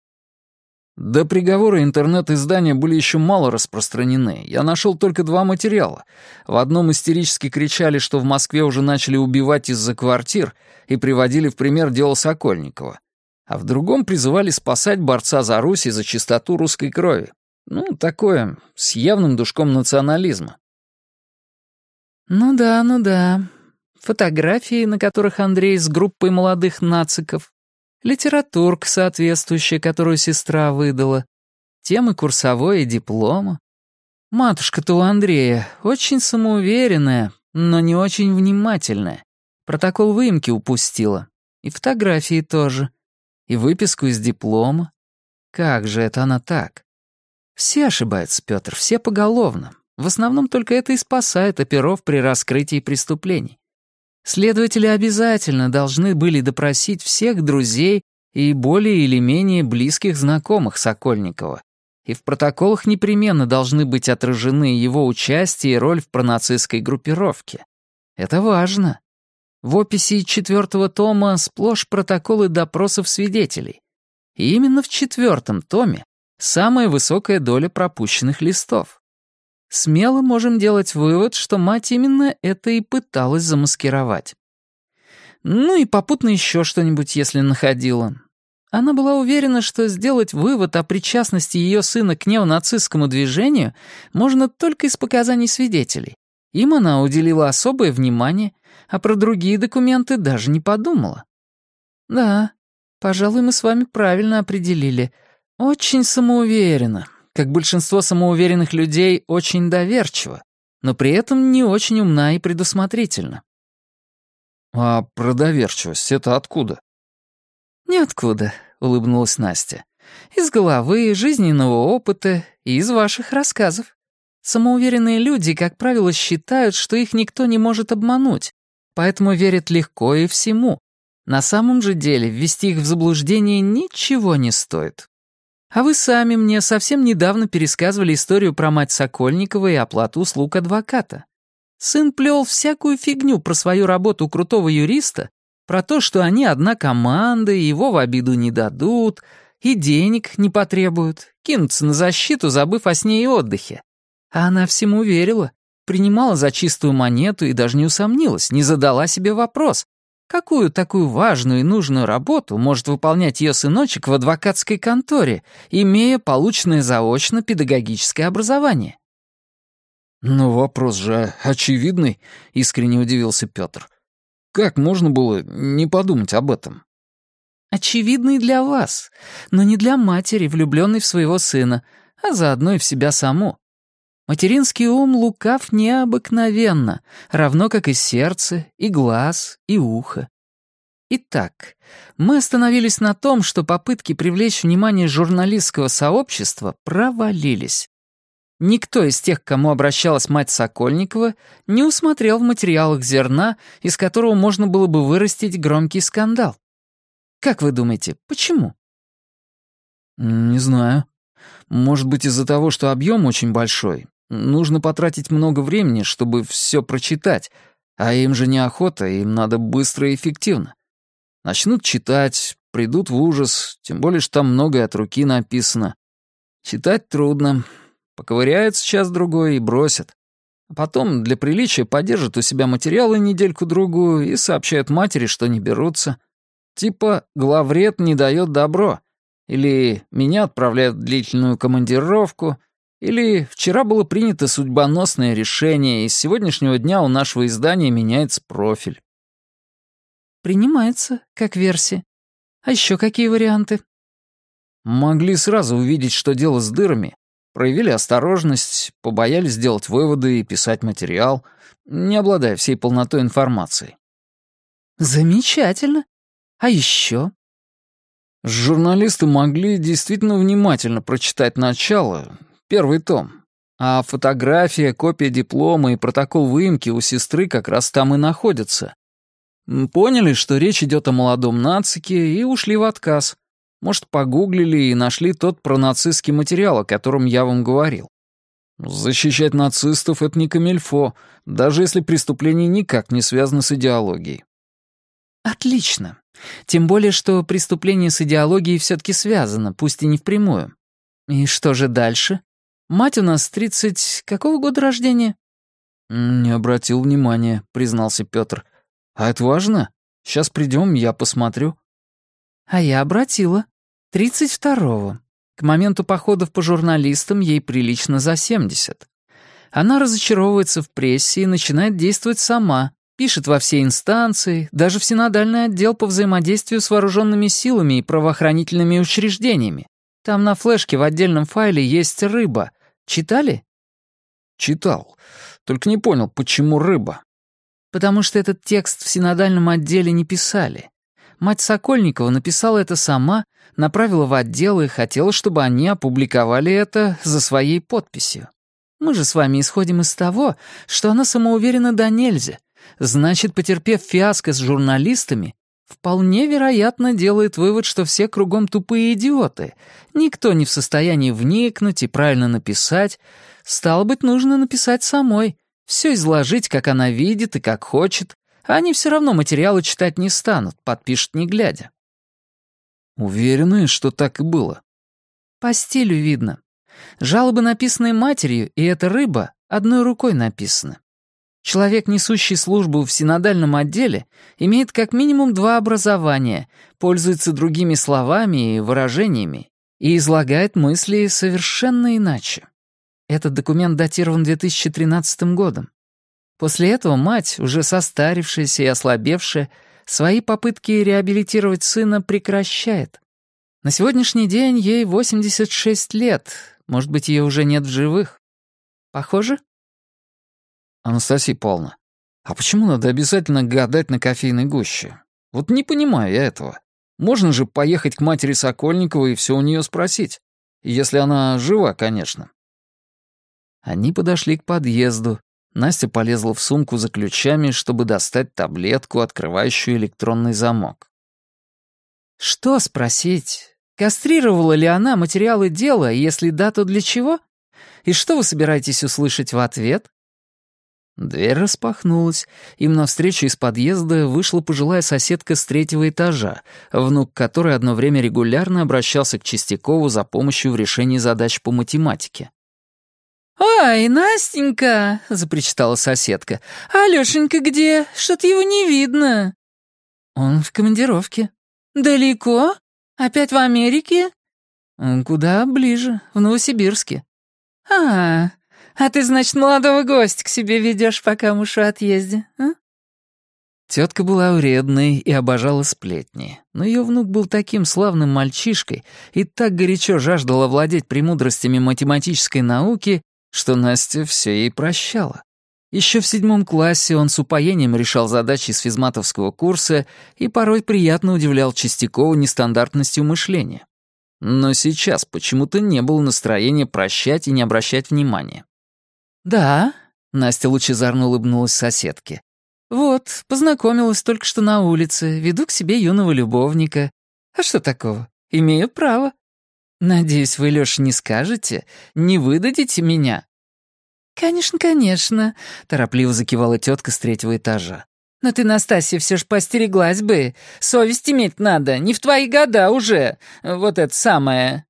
До приговора интернет-издания были еще мало распространены. Я нашел только два материала. В одном истерически кричали, что в Москве уже начали убивать из-за квартир и приводили в пример дело Сокольникова. А в другом призывали спасать борца за Русь и за чистоту русской крови. Ну, такое, с явным душком национализма. Ну да, ну да. Фотографии, на которых Андрей с группой молодых нациков. Литературка соответствующая, которую сестра выдала. Темы курсовой и диплома. Матушка-то у Андрея очень самоуверенная, но не очень внимательная. Протокол выемки упустила. И фотографии тоже. И выписку из диплома. Как же это она так? Все ошибаются, Петр, все поголовно. В основном только это и спасает оперов при раскрытии преступлений. Следователи обязательно должны были допросить всех друзей и более или менее близких знакомых Сокольникова. И в протоколах непременно должны быть отражены его участие и роль в пронацистской группировке. Это важно. В описи четвертого тома сплошь протоколы допросов свидетелей. И именно в четвертом томе самая высокая доля пропущенных листов. Смело можем делать вывод, что мать именно это и пыталась замаскировать. Ну и попутно еще что-нибудь, если находила. Она была уверена, что сделать вывод о причастности ее сына к неонацистскому движению можно только из показаний свидетелей. Им она уделила особое внимание, а про другие документы даже не подумала. Да, пожалуй, мы с вами правильно определили. Очень самоуверенно, как большинство самоуверенных людей, очень доверчиво, но при этом не очень умна и предусмотрительна. «А про доверчивость это откуда?» «Ниоткуда», — улыбнулась Настя. «Из головы, жизненного опыта и из ваших рассказов. Самоуверенные люди, как правило, считают, что их никто не может обмануть, поэтому верят легко и всему. На самом же деле ввести их в заблуждение ничего не стоит. А вы сами мне совсем недавно пересказывали историю про мать Сокольникова и оплату услуг адвоката. Сын плел всякую фигню про свою работу у крутого юриста, про то, что они одна команда, и его в обиду не дадут, и денег не потребуют, кинутся на защиту, забыв о сне и отдыхе. А она всему верила, принимала за чистую монету и даже не усомнилась, не задала себе вопрос, какую такую важную и нужную работу может выполнять ее сыночек в адвокатской конторе, имея полученное заочно педагогическое образование. «Но вопрос же очевидный», — искренне удивился Петр. «Как можно было не подумать об этом?» «Очевидный для вас, но не для матери, влюбленной в своего сына, а заодно и в себя саму. Материнский ум лукав необыкновенно, равно как и сердце, и глаз, и ухо. Итак, мы остановились на том, что попытки привлечь внимание журналистского сообщества провалились. Никто из тех, к кому обращалась мать Сокольникова, не усмотрел в материалах зерна, из которого можно было бы вырастить громкий скандал. Как вы думаете, почему? Не знаю. Может быть, из-за того, что объем очень большой. Нужно потратить много времени, чтобы все прочитать, а им же неохота, им надо быстро и эффективно. Начнут читать, придут в ужас, тем более, что там многое от руки написано. Читать трудно, Поковыряются час-другой и бросят. А потом для приличия подержат у себя материалы недельку-другую и сообщают матери, что не берутся. Типа главред не дает добро. Или меня отправляют в длительную командировку. Или вчера было принято судьбоносное решение, и с сегодняшнего дня у нашего издания меняется профиль. Принимается, как версия. А еще какие варианты? Могли сразу увидеть, что дело с дырами, Проявили осторожность, побоялись сделать выводы и писать материал, не обладая всей полнотой информации. Замечательно. А еще? Журналисты могли действительно внимательно прочитать начало, первый том. А фотография, копия диплома и протокол выемки у сестры как раз там и находятся. Поняли, что речь идет о молодом нацике, и ушли в отказ. Может, погуглили и нашли тот пронацистский материал, о котором я вам говорил. Защищать нацистов — это не камельфо, даже если преступление никак не связано с идеологией. Отлично. Тем более, что преступление с идеологией все-таки связано, пусть и не впрямую. И что же дальше? Мать у нас тридцать... какого года рождения? «Не обратил внимания», — признался Петр. «А это важно? Сейчас придем, я посмотрю». А я обратила. Тридцать второго. К моменту походов по журналистам ей прилично за семьдесят. Она разочаровывается в прессе и начинает действовать сама, пишет во все инстанции, даже в синодальный отдел по взаимодействию с вооруженными силами и правоохранительными учреждениями. Там на флешке в отдельном файле есть рыба. Читали? Читал. Только не понял, почему рыба. Потому что этот текст в синодальном отделе не писали. Мать Сокольникова написала это сама, направила в отдел и хотела, чтобы они опубликовали это за своей подписью. Мы же с вами исходим из того, что она самоуверена до нельзя. Значит, потерпев фиаско с журналистами, вполне вероятно делает вывод, что все кругом тупые идиоты. Никто не в состоянии вникнуть и правильно написать. Стало быть, нужно написать самой. Все изложить, как она видит и как хочет, они все равно материалы читать не станут, подпишут не глядя. Уверены, что так и было? По стилю видно. Жалобы, написанные матерью, и эта рыба одной рукой написаны. Человек, несущий службу в синодальном отделе, имеет как минимум два образования, пользуется другими словами и выражениями и излагает мысли совершенно иначе. Этот документ датирован 2013 годом. После этого мать, уже состарившаяся и ослабевшая, свои попытки реабилитировать сына прекращает. На сегодняшний день ей 86 лет, может быть, ее уже нет в живых. Похоже? Анастасия Павловна, а почему надо обязательно гадать на кофейной гуще? Вот не понимаю я этого. Можно же поехать к матери Сокольниковой и все у нее спросить. Если она жива, конечно. Они подошли к подъезду. Настя полезла в сумку за ключами, чтобы достать таблетку, открывающую электронный замок. «Что спросить? Кастрировала ли она материалы дела, если да, то для чего? И что вы собираетесь услышать в ответ?» Дверь распахнулась, им навстречу из подъезда вышла пожилая соседка с третьего этажа, внук которой одно время регулярно обращался к Чистякову за помощью в решении задач по математике. «Ай, Настенька!» — запричитала соседка. «Алёшенька где? Что-то его не видно». «Он в командировке». «Далеко? Опять в Америке?» «Куда ближе, в Новосибирске». «А, а ты, значит, молодого гостя к себе ведешь, пока муж в отъезде, а?» Тетка была вредной и обожала сплетни, но ее внук был таким славным мальчишкой и так горячо жаждал овладеть премудростями математической науки, что Настя все ей прощала. Еще в седьмом классе он с упоением решал задачи из физматовского курса и порой приятно удивлял Чистякова нестандартностью мышления. Но сейчас почему-то не было настроения прощать и не обращать внимания. «Да», — Настя лучезарно улыбнулась соседке. «Вот, познакомилась только что на улице, веду к себе юного любовника. А что такого? Имею право. Надеюсь, вы, Лёша, не скажете, не выдадите меня?» «Конечно, конечно», — торопливо закивала тетка с третьего этажа. «Но ты, Настасья, все ж постереглась бы. Совесть иметь надо, не в твои года уже. Вот это самое».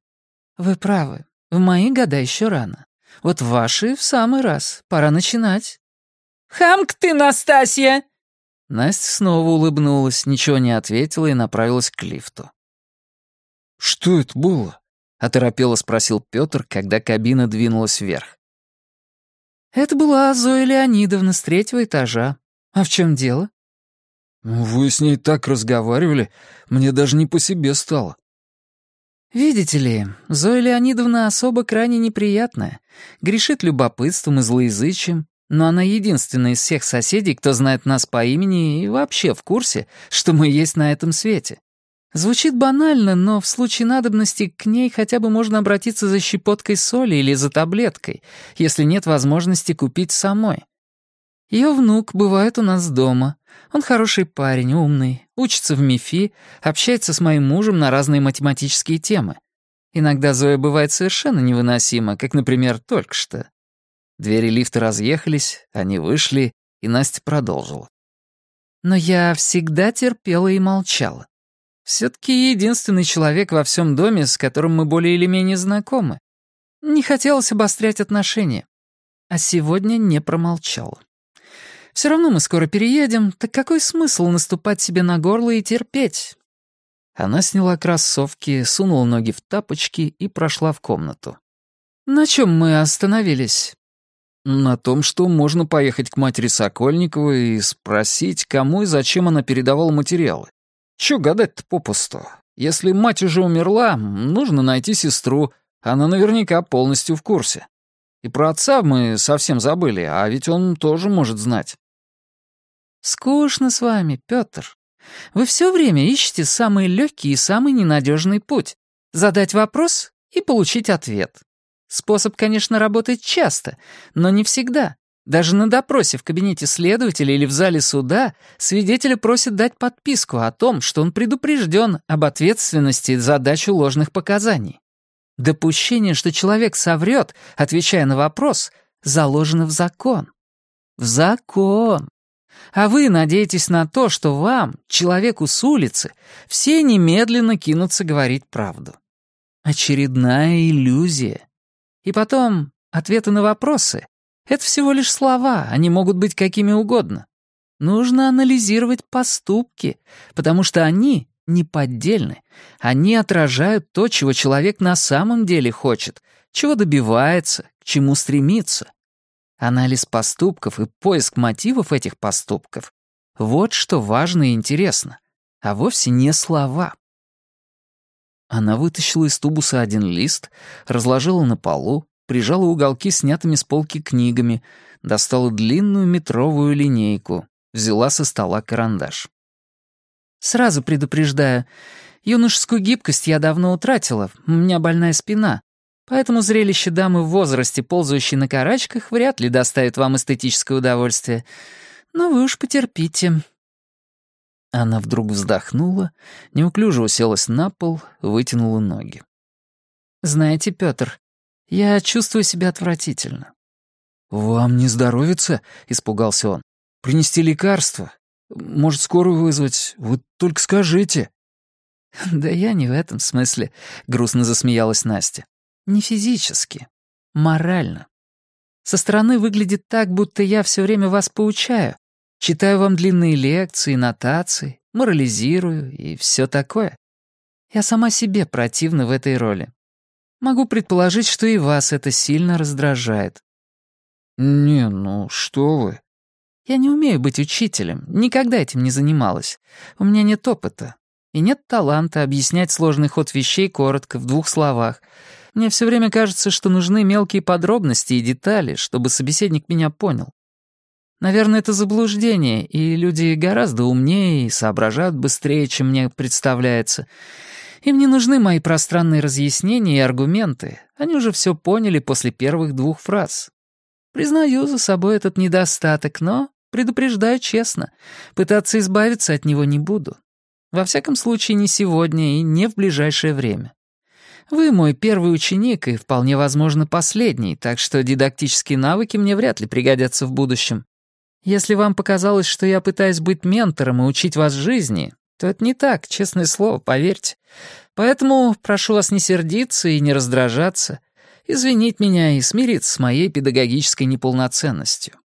«Вы правы, в мои года еще рано. Вот ваши в самый раз. Пора начинать». «Хамк ты, Настасья!» Настя снова улыбнулась, ничего не ответила и направилась к лифту. «Что это было?» — оторопело спросил Пётр, когда кабина двинулась вверх. «Это была Зоя Леонидовна с третьего этажа. А в чем дело?» «Вы с ней так разговаривали, мне даже не по себе стало». «Видите ли, Зоя Леонидовна особо крайне неприятная, грешит любопытством и злоязычием, но она единственная из всех соседей, кто знает нас по имени и вообще в курсе, что мы есть на этом свете. Звучит банально, но в случае надобности к ней хотя бы можно обратиться за щепоткой соли или за таблеткой, если нет возможности купить самой. Ее внук бывает у нас дома. Он хороший парень, умный, учится в МИФИ, общается с моим мужем на разные математические темы. Иногда Зоя бывает совершенно невыносима, как, например, только что. Двери лифта разъехались, они вышли, и Настя продолжила. Но я всегда терпела и молчала. Все-таки единственный человек во всем доме, с которым мы более или менее знакомы. Не хотелось обострять отношения. А сегодня не промолчал. Все равно мы скоро переедем, так какой смысл наступать себе на горло и терпеть? Она сняла кроссовки, сунула ноги в тапочки и прошла в комнату. На чем мы остановились? На том, что можно поехать к матери Сокольниковой и спросить, кому и зачем она передавала материалы. Чё гадать-то попусту? Если мать уже умерла, нужно найти сестру. Она наверняка полностью в курсе. И про отца мы совсем забыли, а ведь он тоже может знать. Скучно с вами, Пётр. Вы все время ищете самый легкий и самый ненадежный путь. Задать вопрос и получить ответ. Способ, конечно, работает часто, но не всегда. Даже на допросе в кабинете следователя или в зале суда свидетеля просят дать подписку о том, что он предупрежден об ответственности за дачу ложных показаний. Допущение, что человек соврет, отвечая на вопрос, заложено в закон. В закон. А вы надеетесь на то, что вам, человеку с улицы, все немедленно кинутся говорить правду. Очередная иллюзия. И потом, ответы на вопросы — это всего лишь слова, они могут быть какими угодно. Нужно анализировать поступки, потому что они неподдельны. Они отражают то, чего человек на самом деле хочет, чего добивается, к чему стремится. Анализ поступков и поиск мотивов этих поступков — вот что важно и интересно, а вовсе не слова. Она вытащила из тубуса один лист, разложила на полу, прижала уголки снятыми с полки книгами, достала длинную метровую линейку, взяла со стола карандаш. «Сразу предупреждаю, юношескую гибкость я давно утратила, у меня больная спина, поэтому зрелище дамы в возрасте, ползающей на карачках, вряд ли доставит вам эстетическое удовольствие. Но вы уж потерпите». Она вдруг вздохнула, неуклюже уселась на пол, вытянула ноги. «Знаете, Пётр, я чувствую себя отвратительно». «Вам не здоровится?» — испугался он. «Принести лекарство? Может, скорую вызвать? Вы только скажите». «Да я не в этом смысле», — грустно засмеялась Настя. «Не физически, морально. Со стороны выглядит так, будто я все время вас поучаю, читаю вам длинные лекции, нотации, морализирую и все такое. Я сама себе противна в этой роли. Могу предположить, что и вас это сильно раздражает». «Не, ну что вы», я не умею быть учителем, никогда этим не занималась. У меня нет опыта. И нет таланта объяснять сложный ход вещей коротко, в двух словах. Мне все время кажется, что нужны мелкие подробности и детали, чтобы собеседник меня понял. Наверное, это заблуждение, и люди гораздо умнее и соображают быстрее, чем мне представляется. Им не нужны мои пространные разъяснения и аргументы. Они уже все поняли после первых двух фраз. Признаю за собой этот недостаток, но Предупреждаю честно, пытаться избавиться от него не буду. Во всяком случае, не сегодня и не в ближайшее время. Вы мой первый ученик и, вполне возможно, последний, так что дидактические навыки мне вряд ли пригодятся в будущем. Если вам показалось, что я пытаюсь быть ментором и учить вас жизни, то это не так, честное слово, поверьте. Поэтому прошу вас не сердиться и не раздражаться, извинить меня и смириться с моей педагогической неполноценностью.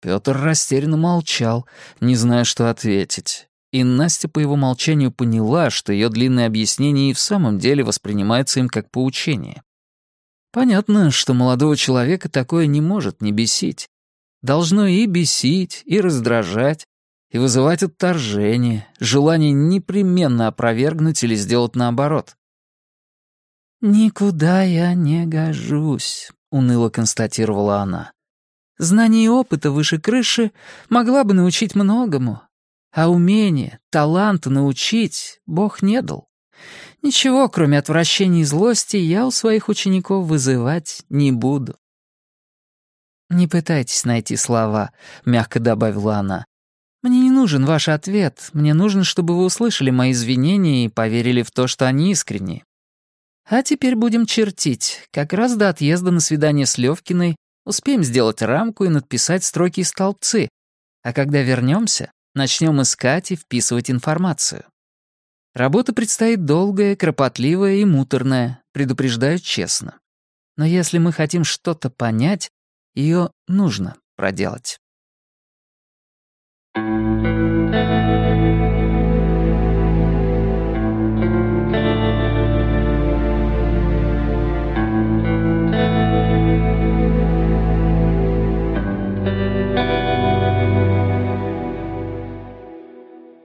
Пётр растерянно молчал, не зная, что ответить. И Настя по его молчанию поняла, что ее длинное объяснение и в самом деле воспринимается им как поучение. Понятно, что молодого человека такое не может не бесить. Должно и бесить, и раздражать, и вызывать отторжение, желание непременно опровергнуть или сделать наоборот. «Никуда я не гожусь», — уныло констатировала она. Знание и опыта выше крыши могла бы научить многому, а умение, таланта научить Бог не дал. Ничего, кроме отвращения и злости, я у своих учеников вызывать не буду. «Не пытайтесь найти слова», — мягко добавила она. «Мне не нужен ваш ответ. Мне нужно, чтобы вы услышали мои извинения и поверили в то, что они искренние. А теперь будем чертить. Как раз до отъезда на свидание с Левкиной Успеем сделать рамку и надписать строки и столбцы, а когда вернемся, начнем искать и вписывать информацию. Работа предстоит долгая, кропотливая и муторная, предупреждаю честно. Но если мы хотим что-то понять, ее нужно проделать.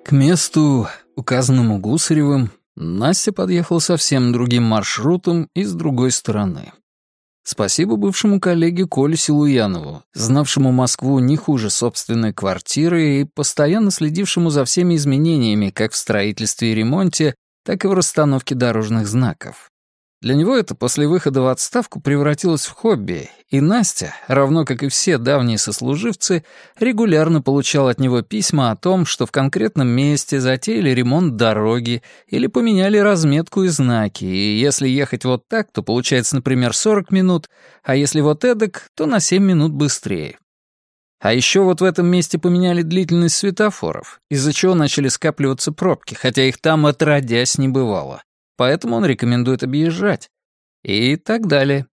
К месту, указанному Гусаревым, Настя подъехала совсем другим маршрутом и с другой стороны. Спасибо бывшему коллеге Коле Силуянову, знавшему Москву не хуже собственной квартиры и постоянно следившему за всеми изменениями как в строительстве и ремонте, так и в расстановке дорожных знаков. Для него это после выхода в отставку превратилось в хобби, и Настя, равно как и все давние сослуживцы, регулярно получала от него письма о том, что в конкретном месте затеяли ремонт дороги или поменяли разметку и знаки, и если ехать вот так, то получается, например, 40 минут, а если вот эдак, то на 7 минут быстрее. А еще вот в этом месте поменяли длительность светофоров, из-за чего начали скапливаться пробки, хотя их там отродясь не бывало. Поэтому он рекомендует объезжать. И так далее.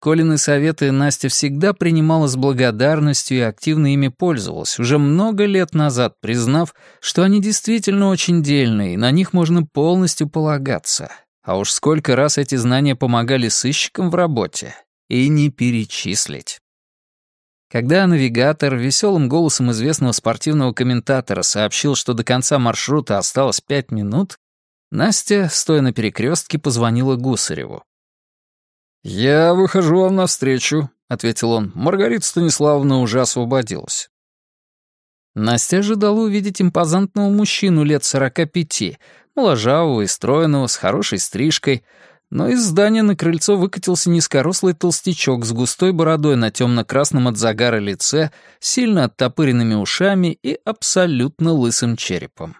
Колины советы Настя всегда принимала с благодарностью и активно ими пользовалась, уже много лет назад признав, что они действительно очень дельные, и на них можно полностью полагаться. А уж сколько раз эти знания помогали сыщикам в работе. И не перечислить. Когда навигатор веселым голосом известного спортивного комментатора сообщил, что до конца маршрута осталось пять минут, Настя, стоя на перекрестке, позвонила Гусареву. «Я выхожу вам навстречу», — ответил он. «Маргарита Станиславовна уже освободилась». Настя ожидала увидеть импозантного мужчину лет сорока пяти, моложавого и стройного, с хорошей стрижкой, но из здания на крыльцо выкатился низкорослый толстячок с густой бородой на темно-красном от загара лице, сильно оттопыренными ушами и абсолютно лысым черепом.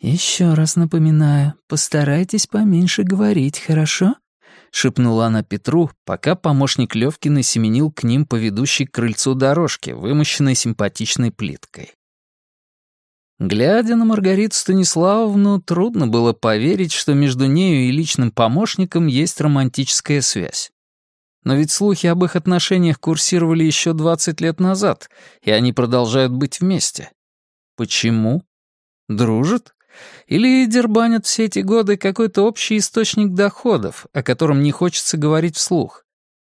«Еще раз напоминаю, постарайтесь поменьше говорить, хорошо?» — шепнула она Петру, пока помощник Левкина семенил к ним по ведущей к крыльцу дорожке, вымощенной симпатичной плиткой. Глядя на Маргариту Станиславовну, трудно было поверить, что между нею и личным помощником есть романтическая связь. Но ведь слухи об их отношениях курсировали еще 20 лет назад, и они продолжают быть вместе. Почему? Дружат? Или дербанят все эти годы какой-то общий источник доходов, о котором не хочется говорить вслух?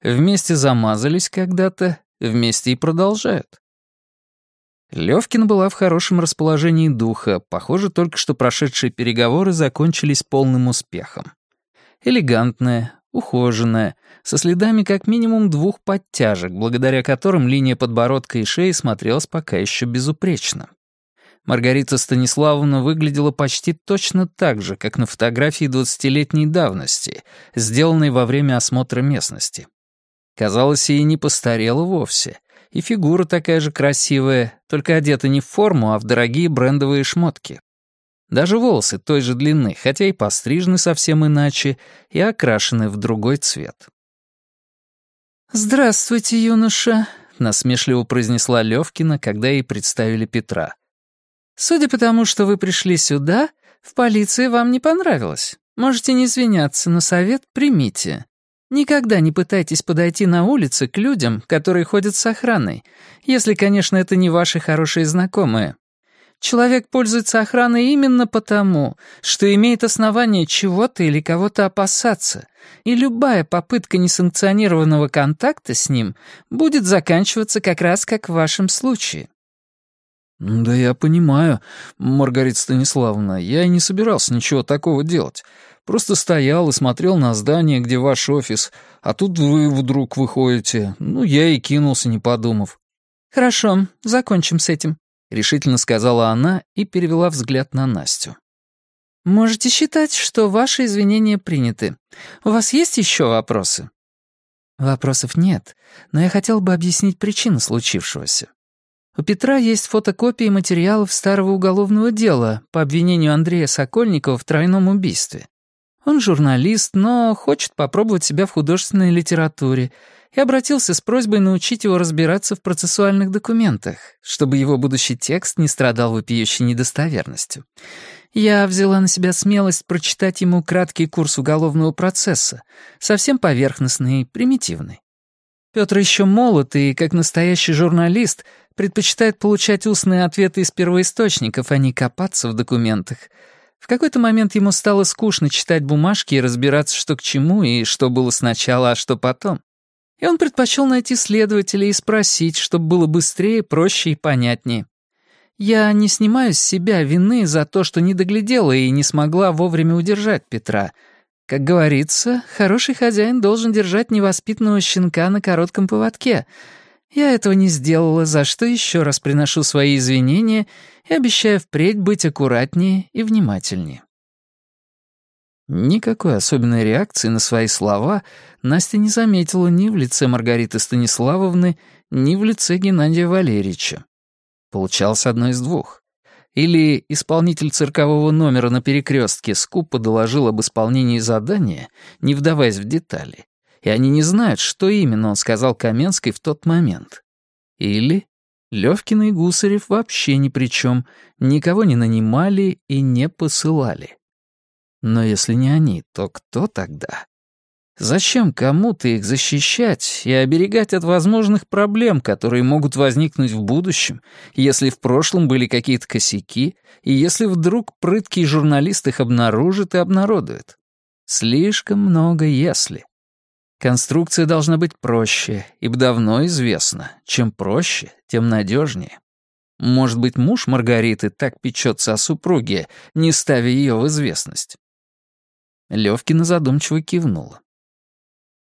Вместе замазались когда-то, вместе и продолжают. Левкина была в хорошем расположении духа, похоже, только что прошедшие переговоры закончились полным успехом. Элегантная, ухоженная, со следами как минимум двух подтяжек, благодаря которым линия подбородка и шеи смотрелась пока еще безупречно. Маргарита Станиславовна выглядела почти точно так же, как на фотографии двадцатилетней давности, сделанной во время осмотра местности. Казалось, ей не постарела вовсе, и фигура такая же красивая, только одета не в форму, а в дорогие брендовые шмотки. Даже волосы той же длины, хотя и пострижены совсем иначе, и окрашены в другой цвет. «Здравствуйте, юноша», — насмешливо произнесла Левкина, когда ей представили Петра. Судя по тому, что вы пришли сюда, в полиции вам не понравилось. Можете не извиняться, но совет примите. Никогда не пытайтесь подойти на улице к людям, которые ходят с охраной, если, конечно, это не ваши хорошие знакомые. Человек пользуется охраной именно потому, что имеет основание чего-то или кого-то опасаться, и любая попытка несанкционированного контакта с ним будет заканчиваться как раз как в вашем случае. «Да я понимаю, Маргарита Станиславовна, я и не собирался ничего такого делать. Просто стоял и смотрел на здание, где ваш офис, а тут вы вдруг выходите. Ну, я и кинулся, не подумав». «Хорошо, закончим с этим», — решительно сказала она и перевела взгляд на Настю. «Можете считать, что ваши извинения приняты. У вас есть еще вопросы?» «Вопросов нет, но я хотел бы объяснить причину случившегося. У Петра есть фотокопии материалов старого уголовного дела по обвинению Андрея Сокольникова в тройном убийстве. Он журналист, но хочет попробовать себя в художественной литературе и обратился с просьбой научить его разбираться в процессуальных документах, чтобы его будущий текст не страдал вопиющей недостоверностью. Я взяла на себя смелость прочитать ему краткий курс уголовного процесса, совсем поверхностный, примитивный. Петр еще молод и, как настоящий журналист, предпочитает получать устные ответы из первоисточников, а не копаться в документах. В какой-то момент ему стало скучно читать бумажки и разбираться, что к чему и что было сначала, а что потом. И он предпочел найти следователя и спросить, чтобы было быстрее, проще и понятнее. Я не снимаю с себя вины за то, что не доглядела и не смогла вовремя удержать Петра — как говорится, хороший хозяин должен держать невоспитанного щенка на коротком поводке. Я этого не сделала, за что еще раз приношу свои извинения и обещаю впредь быть аккуратнее и внимательнее. Никакой особенной реакции на свои слова Настя не заметила ни в лице Маргариты Станиславовны, ни в лице Геннадия Валерьевича. Получалось одно из двух. Или исполнитель циркового номера на перекрестке скупо доложил об исполнении задания, не вдаваясь в детали, и они не знают, что именно он сказал Каменской в тот момент. Или Левкина и Гусарев вообще ни при чем, никого не нанимали и не посылали. Но если не они, то кто тогда? Зачем кому-то их защищать и оберегать от возможных проблем, которые могут возникнуть в будущем, если в прошлом были какие-то косяки, и если вдруг прыткий журналист их обнаружит и обнародует? Слишком много «если». Конструкция должна быть проще, ибо давно известно, чем проще, тем надежнее. Может быть, муж Маргариты так печется о супруге, не ставя ее в известность? Левкина задумчиво кивнула.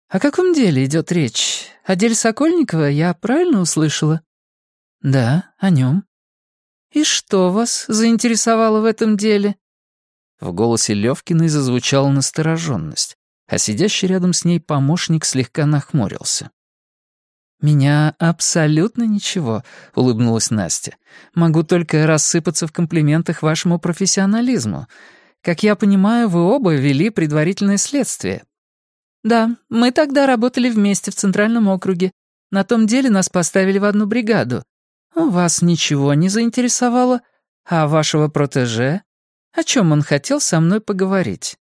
«О каком деле идет речь? О деле Сокольникова я правильно услышала?» «Да, о нем». «И что вас заинтересовало в этом деле?» В голосе Левкиной зазвучала настороженность, а сидящий рядом с ней помощник слегка нахмурился. «Меня абсолютно ничего», — улыбнулась Настя. «Могу только рассыпаться в комплиментах вашему профессионализму. Как я понимаю, вы оба вели предварительное следствие, «Да, мы тогда работали вместе в Центральном округе. На том деле нас поставили в одну бригаду. Вас ничего не заинтересовало? А вашего протеже? О чем он хотел со мной поговорить?»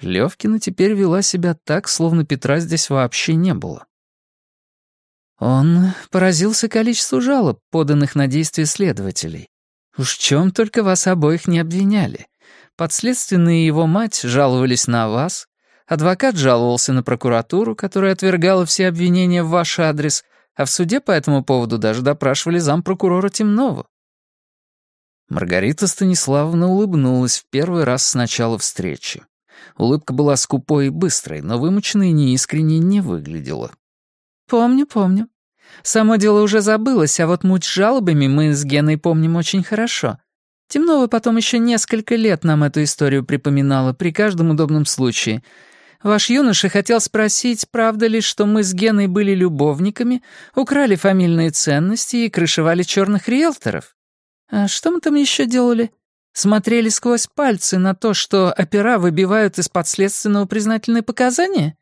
Левкина теперь вела себя так, словно Петра здесь вообще не было. Он поразился количеству жалоб, поданных на действия следователей. Уж чем только вас обоих не обвиняли. Подследственные его мать жаловались на вас, Адвокат жаловался на прокуратуру, которая отвергала все обвинения в ваш адрес, а в суде по этому поводу даже допрашивали зампрокурора Темнову. Маргарита Станиславовна улыбнулась в первый раз с начала встречи. Улыбка была скупой и быстрой, но вымученной и неискренней не выглядела. «Помню, помню. Само дело уже забылось, а вот муть с жалобами мы с Геной помним очень хорошо. Темнова потом еще несколько лет нам эту историю припоминала при каждом удобном случае — Ваш юноша хотел спросить, правда ли, что мы с Геной были любовниками, украли фамильные ценности и крышевали черных риэлторов? А что мы там еще делали? Смотрели сквозь пальцы на то, что опера выбивают из подследственного признательные показания?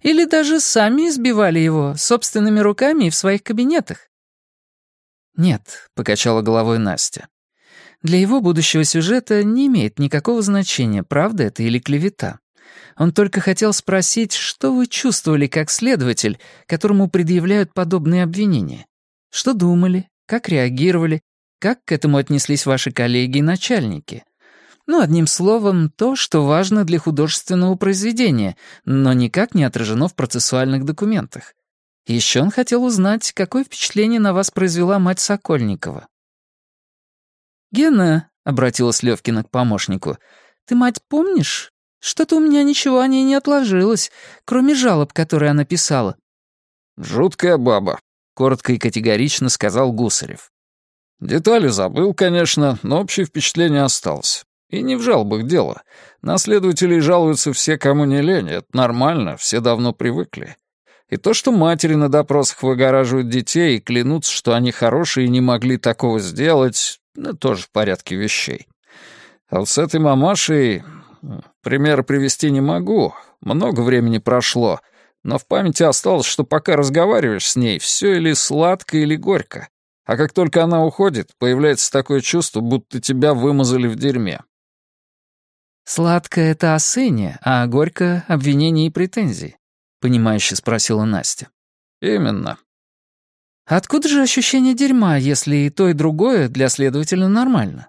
Или даже сами избивали его собственными руками и в своих кабинетах? «Нет», — покачала головой Настя. «Для его будущего сюжета не имеет никакого значения, правда это или клевета. Он только хотел спросить, что вы чувствовали как следователь, которому предъявляют подобные обвинения? Что думали? Как реагировали? Как к этому отнеслись ваши коллеги и начальники? Ну, одним словом, то, что важно для художественного произведения, но никак не отражено в процессуальных документах. Еще он хотел узнать, какое впечатление на вас произвела мать Сокольникова. «Гена», — обратилась Левкина к помощнику, — «ты мать помнишь? Что-то у меня ничего о ней не отложилось, кроме жалоб, которые она писала». «Жуткая баба», — коротко и категорично сказал Гусарев. «Детали забыл, конечно, но общее впечатление осталось. И не в жалобах дело. На следователей жалуются все, кому не лень. Это нормально, все давно привыкли. И то, что матери на допросах выгораживают детей и клянутся, что они хорошие и не могли такого сделать, ну, тоже в порядке вещей. А вот с этой мамашей Пример привести не могу, много времени прошло, но в памяти осталось, что пока разговариваешь с ней, все или сладко, или горько. А как только она уходит, появляется такое чувство, будто тебя вымазали в дерьме. «Сладко — это о сыне, а горько — обвинения и претензии», — понимающе спросила Настя. «Именно». «Откуда же ощущение дерьма, если и то, и другое для следователя нормально?»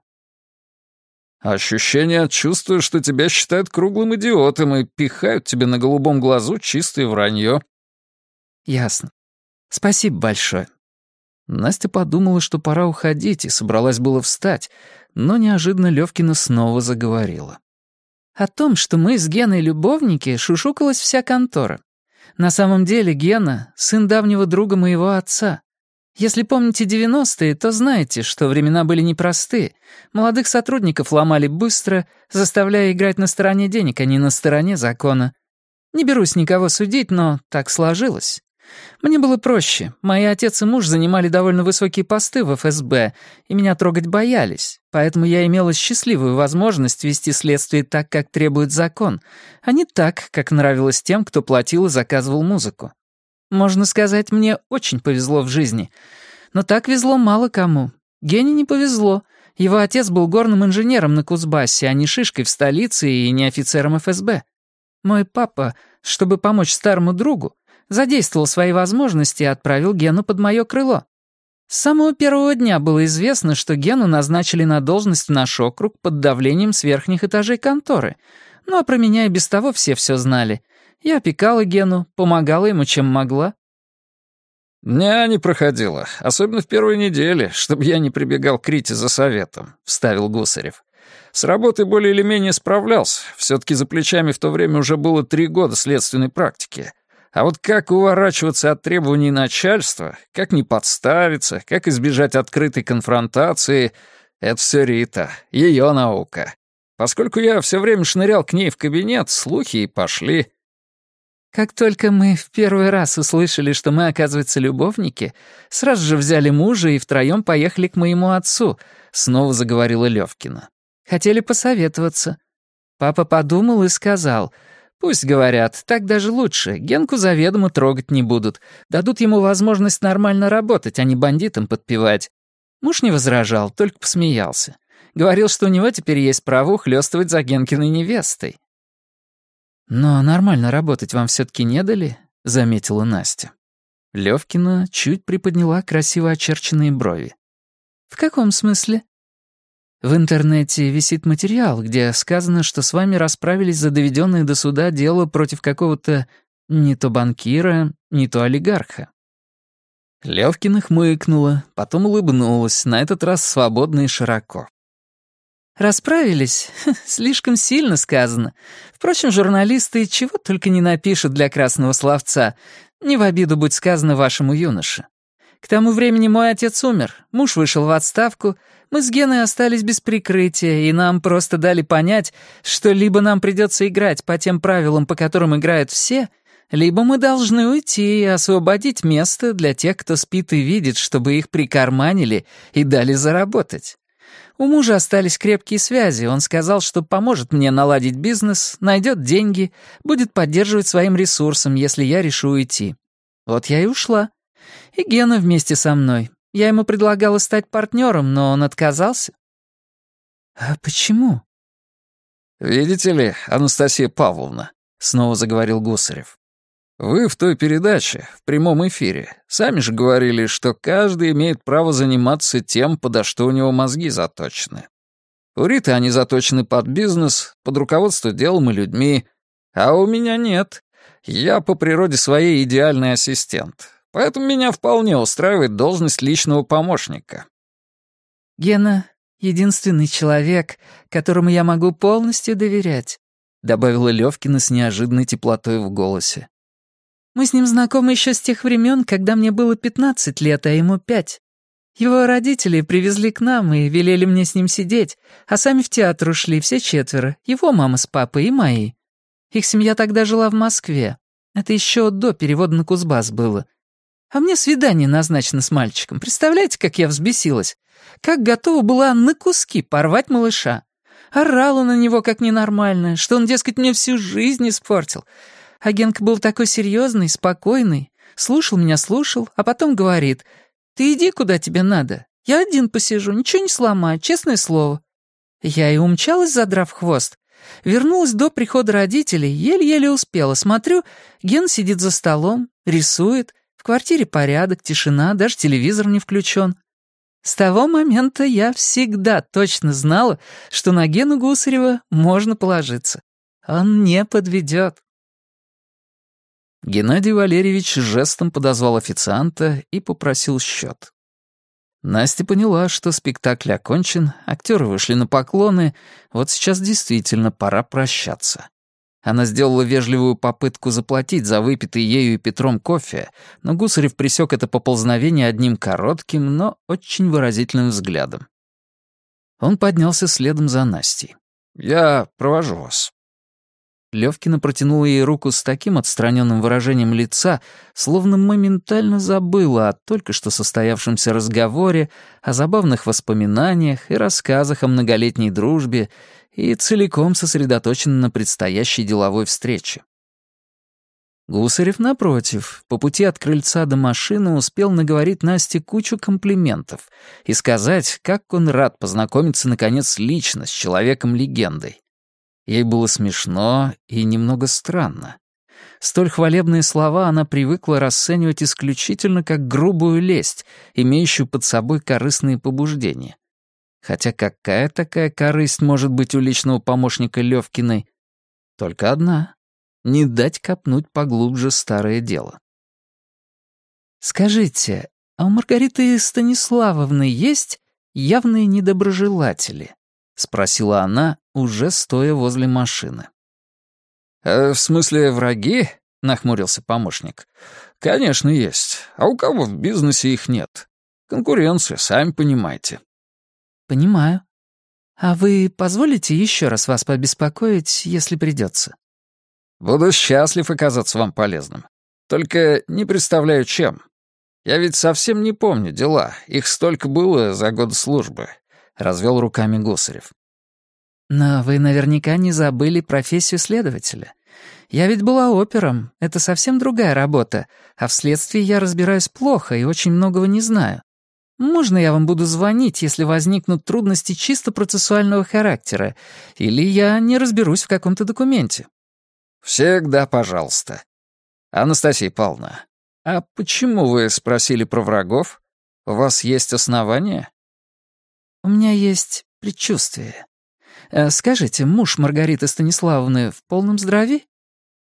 Ощущение от чувства, что тебя считают круглым идиотом и пихают тебе на голубом глазу чистое вранье. Ясно. Спасибо большое. Настя подумала, что пора уходить, и собралась было встать, но неожиданно Левкина снова заговорила. О том, что мы с Геной любовники, шушукалась вся контора. На самом деле Гена — сын давнего друга моего отца. Если помните 90-е, то знаете, что времена были непростые. Молодых сотрудников ломали быстро, заставляя играть на стороне денег, а не на стороне закона. Не берусь никого судить, но так сложилось. Мне было проще. Мои отец и муж занимали довольно высокие посты в ФСБ, и меня трогать боялись. Поэтому я имела счастливую возможность вести следствие так, как требует закон, а не так, как нравилось тем, кто платил и заказывал музыку. Можно сказать, мне очень повезло в жизни. Но так везло мало кому. Гене не повезло. Его отец был горным инженером на Кузбассе, а не шишкой в столице и не офицером ФСБ. Мой папа, чтобы помочь старому другу, задействовал свои возможности и отправил Гену под мое крыло. С самого первого дня было известно, что Гену назначили на должность в наш округ под давлением с верхних этажей конторы. Ну а про меня и без того все все знали. Я опекала Гену, помогала ему, чем могла. «Дня не проходило, особенно в первой неделе, чтобы я не прибегал к Рите за советом», — вставил Гусарев. «С работой более или менее справлялся. Все-таки за плечами в то время уже было три года следственной практики. А вот как уворачиваться от требований начальства, как не подставиться, как избежать открытой конфронтации — это все Рита, ее наука. Поскольку я все время шнырял к ней в кабинет, слухи и пошли». Как только мы в первый раз услышали, что мы, оказывается, любовники, сразу же взяли мужа и втроем поехали к моему отцу, снова заговорила Левкина. Хотели посоветоваться. Папа подумал и сказал, пусть говорят, так даже лучше, Генку заведомо трогать не будут, дадут ему возможность нормально работать, а не бандитам подпевать. Муж не возражал, только посмеялся. Говорил, что у него теперь есть право ухлёстывать за Генкиной невестой. «Но нормально работать вам все-таки не дали?» — заметила Настя. Левкина чуть приподняла красиво очерченные брови. «В каком смысле?» «В интернете висит материал, где сказано, что с вами расправились за доведенное до суда дело против какого-то не то банкира, не то олигарха». Левкина хмыкнула, потом улыбнулась, на этот раз свободно и широко. Расправились? Слишком сильно сказано. Впрочем, журналисты чего только не напишут для красного словца. Не в обиду будь сказано вашему юноше. К тому времени мой отец умер, муж вышел в отставку, мы с Геной остались без прикрытия, и нам просто дали понять, что либо нам придется играть по тем правилам, по которым играют все, либо мы должны уйти и освободить место для тех, кто спит и видит, чтобы их прикарманили и дали заработать. У мужа остались крепкие связи, он сказал, что поможет мне наладить бизнес, найдет деньги, будет поддерживать своим ресурсом, если я решу уйти. Вот я и ушла. И Гена вместе со мной. Я ему предлагала стать партнером, но он отказался. А почему? «Видите ли, Анастасия Павловна», — снова заговорил Гусарев, вы в той передаче, в прямом эфире, сами же говорили, что каждый имеет право заниматься тем, подо что у него мозги заточены. У Риты они заточены под бизнес, под руководство делом и людьми, а у меня нет. Я по природе своей идеальный ассистент, поэтому меня вполне устраивает должность личного помощника. «Гена — единственный человек, которому я могу полностью доверять», добавила Левкина с неожиданной теплотой в голосе. Мы с ним знакомы еще с тех времен, когда мне было 15 лет, а ему 5. Его родители привезли к нам и велели мне с ним сидеть, а сами в театр ушли все четверо, его мама с папой и мои. Их семья тогда жила в Москве. Это еще до перевода на Кузбасс было. А мне свидание назначено с мальчиком. Представляете, как я взбесилась? Как готова была на куски порвать малыша. Орала на него как ненормальная, что он, дескать, мне всю жизнь испортил. А Генка был такой серьезный, спокойный. Слушал меня, слушал, а потом говорит, «Ты иди, куда тебе надо. Я один посижу, ничего не сломаю, честное слово». Я и умчалась, задрав хвост. Вернулась до прихода родителей, еле-еле успела. Смотрю, Ген сидит за столом, рисует, в квартире порядок, тишина, даже телевизор не включен. С того момента я всегда точно знала, что на Гену Гусарева можно положиться. Он не подведет. Геннадий Валерьевич жестом подозвал официанта и попросил счет. Настя поняла, что спектакль окончен, актеры вышли на поклоны, вот сейчас действительно пора прощаться. Она сделала вежливую попытку заплатить за выпитый ею и Петром кофе, но Гусарев присек это поползновение одним коротким, но очень выразительным взглядом. Он поднялся следом за Настей. «Я провожу вас». Левкина протянула ей руку с таким отстраненным выражением лица, словно моментально забыла о только что состоявшемся разговоре, о забавных воспоминаниях и рассказах о многолетней дружбе и целиком сосредоточена на предстоящей деловой встрече. Гусарев, напротив, по пути от крыльца до машины успел наговорить Насте кучу комплиментов и сказать, как он рад познакомиться, наконец, лично с человеком-легендой. Ей было смешно и немного странно. Столь хвалебные слова она привыкла расценивать исключительно как грубую лесть, имеющую под собой корыстные побуждения. Хотя какая такая корысть может быть у личного помощника Левкиной? Только одна не дать копнуть поглубже старое дело. «Скажите, а у Маргариты Станиславовны есть явные недоброжелатели?» — спросила она, уже стоя возле машины. «Э, «В смысле враги?» — нахмурился помощник. «Конечно, есть. А у кого в бизнесе их нет? Конкуренция, сами понимаете». «Понимаю. А вы позволите еще раз вас побеспокоить, если придется?» Буду счастлив оказаться вам полезным. Только не представляю, чем. Я ведь совсем не помню дела. Их столько было за год службы. Развел руками Гусарев. Но вы наверняка не забыли профессию следователя. Я ведь была опером. Это совсем другая работа. А в следствии я разбираюсь плохо и очень многого не знаю. Можно я вам буду звонить, если возникнут трудности чисто процессуального характера, или я не разберусь в каком-то документе? «Всегда пожалуйста. Анастасия Павловна, а почему вы спросили про врагов? У вас есть основания?» «У меня есть предчувствие. Э, скажите, муж Маргариты Станиславовны в полном здравии?»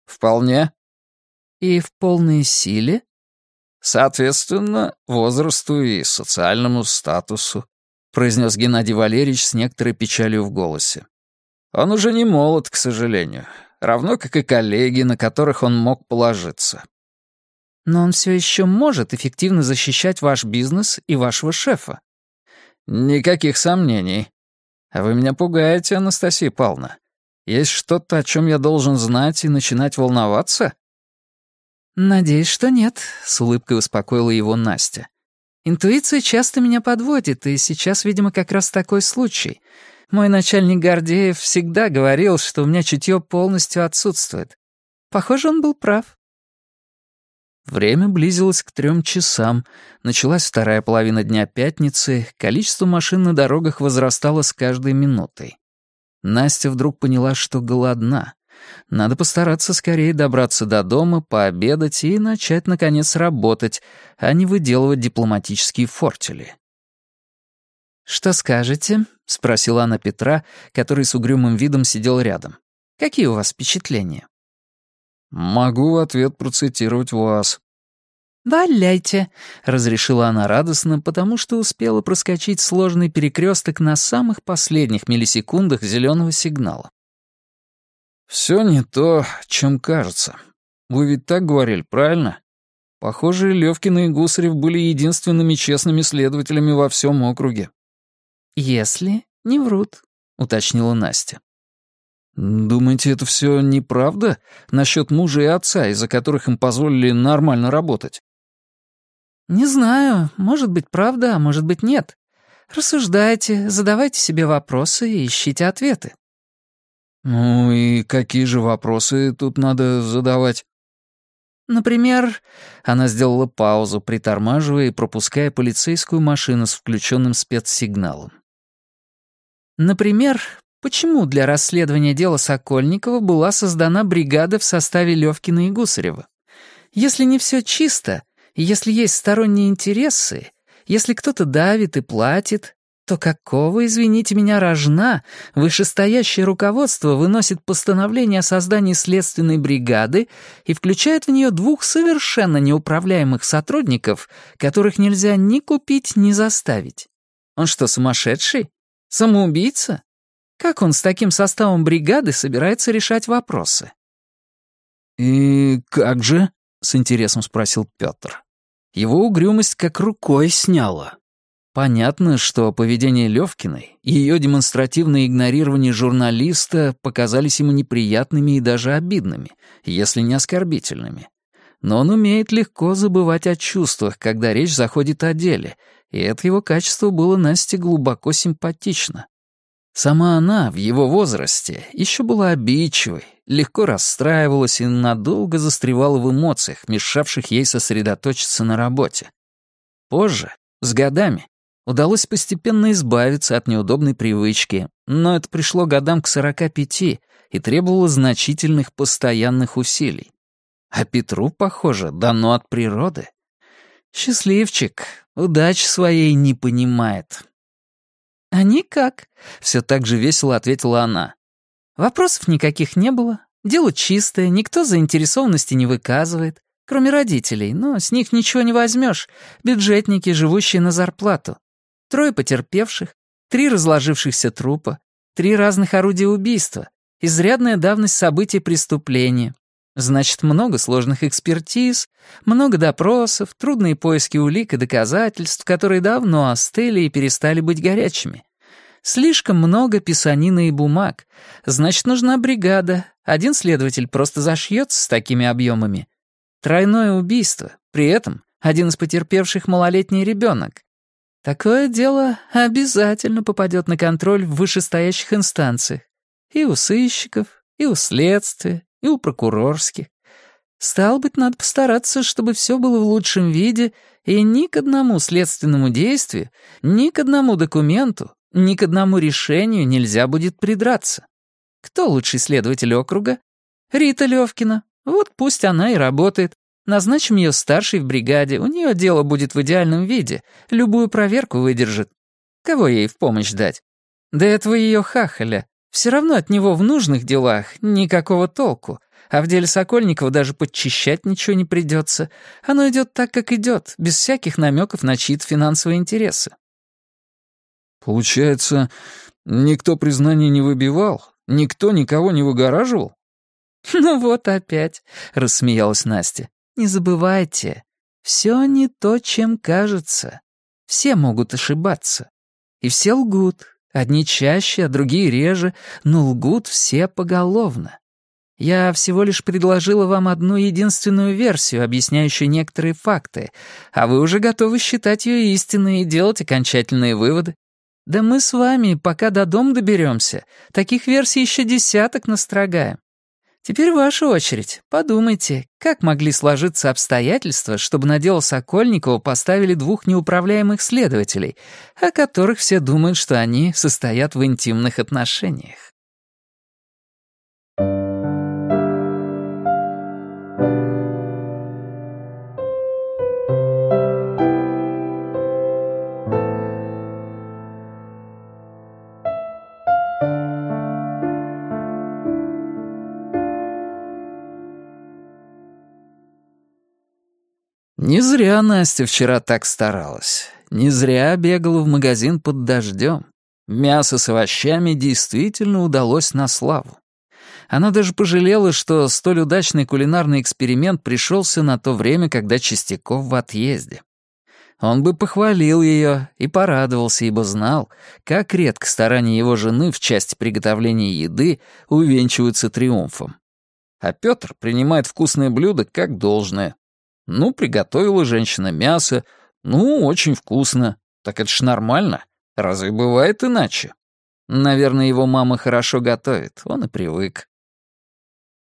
«Вполне». «И в полной силе?» «Соответственно, возрасту и социальному статусу», произнес Геннадий Валерьевич с некоторой печалью в голосе. «Он уже не молод, к сожалению равно как и коллеги, на которых он мог положиться. Но он все еще может эффективно защищать ваш бизнес и вашего шефа. Никаких сомнений. А вы меня пугаете, Анастасия Павловна. Есть что-то, о чем я должен знать и начинать волноваться? Надеюсь, что нет, с улыбкой успокоила его Настя. Интуиция часто меня подводит, и сейчас, видимо, как раз такой случай — мой начальник Гордеев всегда говорил, что у меня чутье полностью отсутствует. Похоже, он был прав. Время близилось к трем часам. Началась вторая половина дня пятницы, количество машин на дорогах возрастало с каждой минутой. Настя вдруг поняла, что голодна. Надо постараться скорее добраться до дома, пообедать и начать, наконец, работать, а не выделывать дипломатические фортели. «Что скажете?» — спросила она Петра, который с угрюмым видом сидел рядом. «Какие у вас впечатления?» «Могу в ответ процитировать вас». «Валяйте», — разрешила она радостно, потому что успела проскочить сложный перекресток на самых последних миллисекундах зеленого сигнала. «Все не то, чем кажется. Вы ведь так говорили, правильно? Похоже, Левкин и Гусарев были единственными честными следователями во всем округе. «Если не врут», — уточнила Настя. «Думаете, это все неправда насчет мужа и отца, из-за которых им позволили нормально работать?» «Не знаю. Может быть, правда, а может быть, нет. Рассуждайте, задавайте себе вопросы и ищите ответы». «Ну и какие же вопросы тут надо задавать?» Например, она сделала паузу, притормаживая и пропуская полицейскую машину с включенным спецсигналом. Например, почему для расследования дела Сокольникова была создана бригада в составе Левкина и Гусарева? Если не все чисто, если есть сторонние интересы, если кто-то давит и платит, то какого, извините меня, рожна вышестоящее руководство выносит постановление о создании следственной бригады и включает в нее двух совершенно неуправляемых сотрудников, которых нельзя ни купить, ни заставить? Он что, сумасшедший? Самоубийца? Как он с таким составом бригады собирается решать вопросы? «И как же?» — с интересом спросил Пётр. Его угрюмость как рукой сняла. Понятно, что поведение Левкиной и ее демонстративное игнорирование журналиста показались ему неприятными и даже обидными, если не оскорбительными. Но он умеет легко забывать о чувствах, когда речь заходит о деле, и это его качество было Насте глубоко симпатично. Сама она в его возрасте еще была обидчивой, легко расстраивалась и надолго застревала в эмоциях, мешавших ей сосредоточиться на работе. Позже, с годами, удалось постепенно избавиться от неудобной привычки, но это пришло годам к 45 и требовало значительных постоянных усилий. А Петру, похоже, дано от природы. Счастливчик, удачи своей не понимает. «А никак», — все так же весело ответила она. «Вопросов никаких не было, дело чистое, никто заинтересованности не выказывает, кроме родителей, но с них ничего не возьмешь, бюджетники, живущие на зарплату. Трое потерпевших, три разложившихся трупа, три разных орудия убийства, изрядная давность событий преступления, Значит, много сложных экспертиз, много допросов, трудные поиски улик и доказательств, которые давно остыли и перестали быть горячими. Слишком много писанины и бумаг. Значит, нужна бригада. Один следователь просто зашьется с такими объемами. Тройное убийство. При этом один из потерпевших малолетний ребенок. Такое дело обязательно попадет на контроль в вышестоящих инстанциях. И у сыщиков, и у следствия, и у прокурорских. Стало быть, надо постараться, чтобы все было в лучшем виде, и ни к одному следственному действию, ни к одному документу, ни к одному решению нельзя будет придраться. Кто лучший следователь округа? Рита Левкина. Вот пусть она и работает. Назначим ее старшей в бригаде, у нее дело будет в идеальном виде, любую проверку выдержит. Кого ей в помощь дать? Да этого ее хахаля, все равно от него в нужных делах никакого толку, а в деле Сокольникова даже подчищать ничего не придется. Оно идет так, как идет, без всяких намеков на чьи-то финансовые интересы. Получается, никто признания не выбивал? Никто никого не выгораживал? «Ну вот опять», — рассмеялась Настя. «Не забывайте, все не то, чем кажется. Все могут ошибаться. И все лгут, Одни чаще, а другие реже, но лгут все поголовно. Я всего лишь предложила вам одну единственную версию, объясняющую некоторые факты, а вы уже готовы считать ее истинной и делать окончательные выводы. Да мы с вами, пока до дома доберемся, таких версий еще десяток настрогаем. Теперь ваша очередь. Подумайте, как могли сложиться обстоятельства, чтобы на дело Сокольникова поставили двух неуправляемых следователей, о которых все думают, что они состоят в интимных отношениях? Не зря Настя вчера так старалась. Не зря бегала в магазин под дождем. Мясо с овощами действительно удалось на славу. Она даже пожалела, что столь удачный кулинарный эксперимент пришелся на то время, когда Чистяков в отъезде. Он бы похвалил ее и порадовался, ибо знал, как редко старания его жены в части приготовления еды увенчиваются триумфом. А Петр принимает вкусное блюдо как должное, ну, приготовила женщина мясо. Ну, очень вкусно. Так это ж нормально. Разве бывает иначе? Наверное, его мама хорошо готовит, он и привык.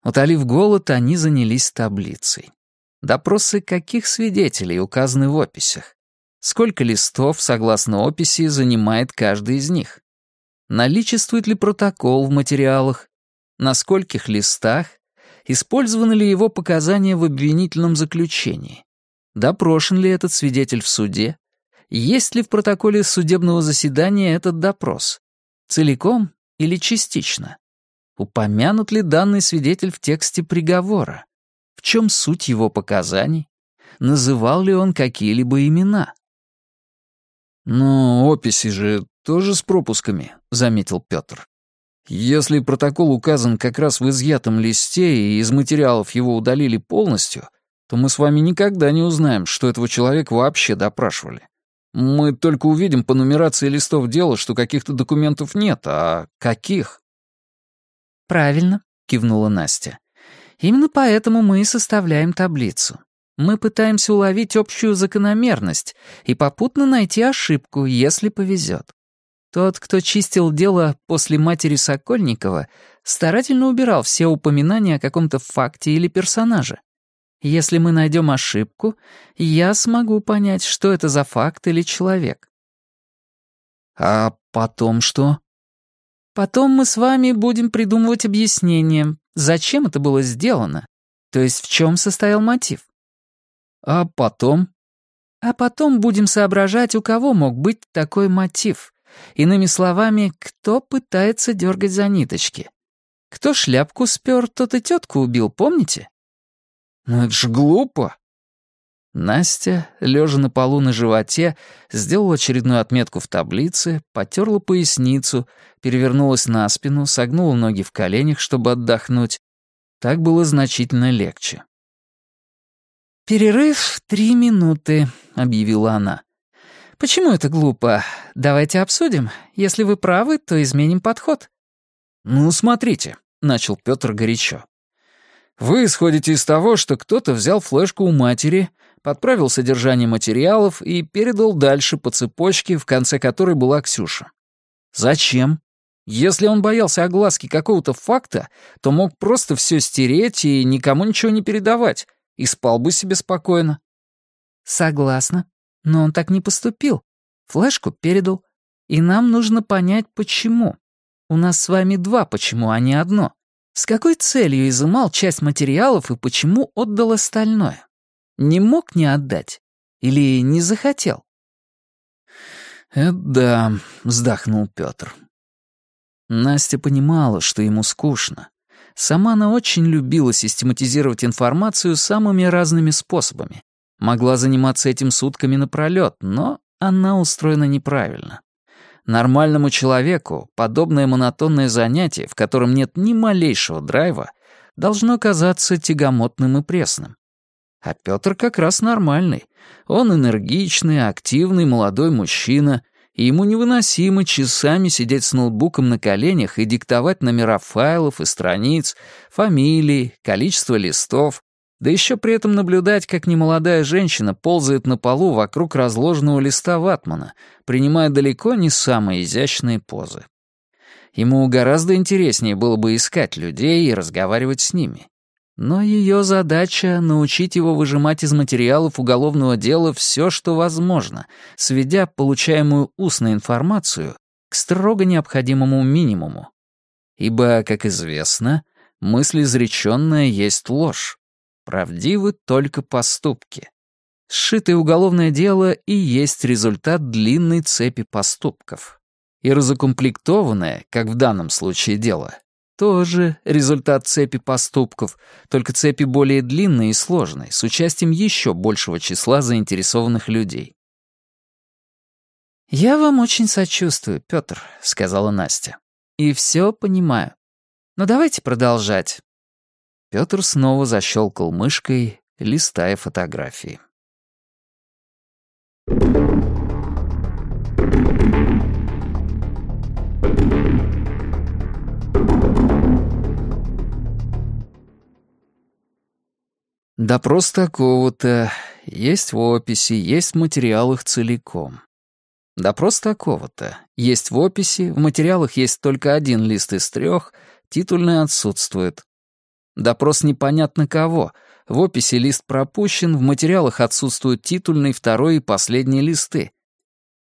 Утолив голод, они занялись таблицей. Допросы каких свидетелей указаны в описях? Сколько листов, согласно описи, занимает каждый из них? Наличествует ли протокол в материалах? На скольких листах Использованы ли его показания в обвинительном заключении? Допрошен ли этот свидетель в суде? Есть ли в протоколе судебного заседания этот допрос? Целиком или частично? Упомянут ли данный свидетель в тексте приговора? В чем суть его показаний? Называл ли он какие-либо имена? «Но описи же тоже с пропусками», — заметил Петр. Если протокол указан как раз в изъятом листе и из материалов его удалили полностью, то мы с вами никогда не узнаем, что этого человека вообще допрашивали. Мы только увидим по нумерации листов дела, что каких-то документов нет, а каких? «Правильно», — кивнула Настя. «Именно поэтому мы и составляем таблицу. Мы пытаемся уловить общую закономерность и попутно найти ошибку, если повезет. Тот, кто чистил дело после матери Сокольникова, старательно убирал все упоминания о каком-то факте или персонаже. Если мы найдем ошибку, я смогу понять, что это за факт или человек. А потом что? Потом мы с вами будем придумывать объяснение, зачем это было сделано, то есть в чем состоял мотив. А потом? А потом будем соображать, у кого мог быть такой мотив. Иными словами, кто пытается дергать за ниточки. Кто шляпку спер, тот и тетку убил, помните? Ну это ж глупо. Настя, лежа на полу на животе, сделала очередную отметку в таблице, потерла поясницу, перевернулась на спину, согнула ноги в коленях, чтобы отдохнуть. Так было значительно легче. «Перерыв три минуты», — объявила она. «Почему это глупо? Давайте обсудим. Если вы правы, то изменим подход». «Ну, смотрите», — начал Пётр горячо. «Вы исходите из того, что кто-то взял флешку у матери, подправил содержание материалов и передал дальше по цепочке, в конце которой была Ксюша. Зачем? Если он боялся огласки какого-то факта, то мог просто все стереть и никому ничего не передавать, и спал бы себе спокойно. Согласна, но он так не поступил. Флешку передал. И нам нужно понять, почему. У нас с вами два почему, а не одно. С какой целью изымал часть материалов и почему отдал остальное? Не мог не отдать? Или не захотел? «Это да», — вздохнул Пётр. Настя понимала, что ему скучно. Сама она очень любила систематизировать информацию самыми разными способами. Могла заниматься этим сутками напролёт, но она устроена неправильно. Нормальному человеку подобное монотонное занятие, в котором нет ни малейшего драйва, должно казаться тягомотным и пресным. А Пётр как раз нормальный. Он энергичный, активный молодой мужчина, и ему невыносимо часами сидеть с ноутбуком на коленях и диктовать номера файлов и страниц, фамилии, количество листов, да еще при этом наблюдать, как немолодая женщина ползает на полу вокруг разложенного листа ватмана, принимая далеко не самые изящные позы. Ему гораздо интереснее было бы искать людей и разговаривать с ними. Но ее задача — научить его выжимать из материалов уголовного дела все, что возможно, сведя получаемую устную информацию к строго необходимому минимуму. Ибо, как известно, мысль изреченная есть ложь. Правдивы только поступки. Сшитое уголовное дело и есть результат длинной цепи поступков. И разукомплектованное, как в данном случае дело, тоже результат цепи поступков, только цепи более длинной и сложной, с участием еще большего числа заинтересованных людей. «Я вам очень сочувствую, Пётр», — сказала Настя. «И все понимаю. Но давайте продолжать». Пётр снова защелкал мышкой, листая фотографии. Допрос такого-то, есть в описи, есть в материалах целиком. Допрос такого-то, есть в описи, в материалах есть только один лист из трех, титульный отсутствует. Допрос непонятно кого, в описи лист пропущен, в материалах отсутствуют титульный, второй и последний листы.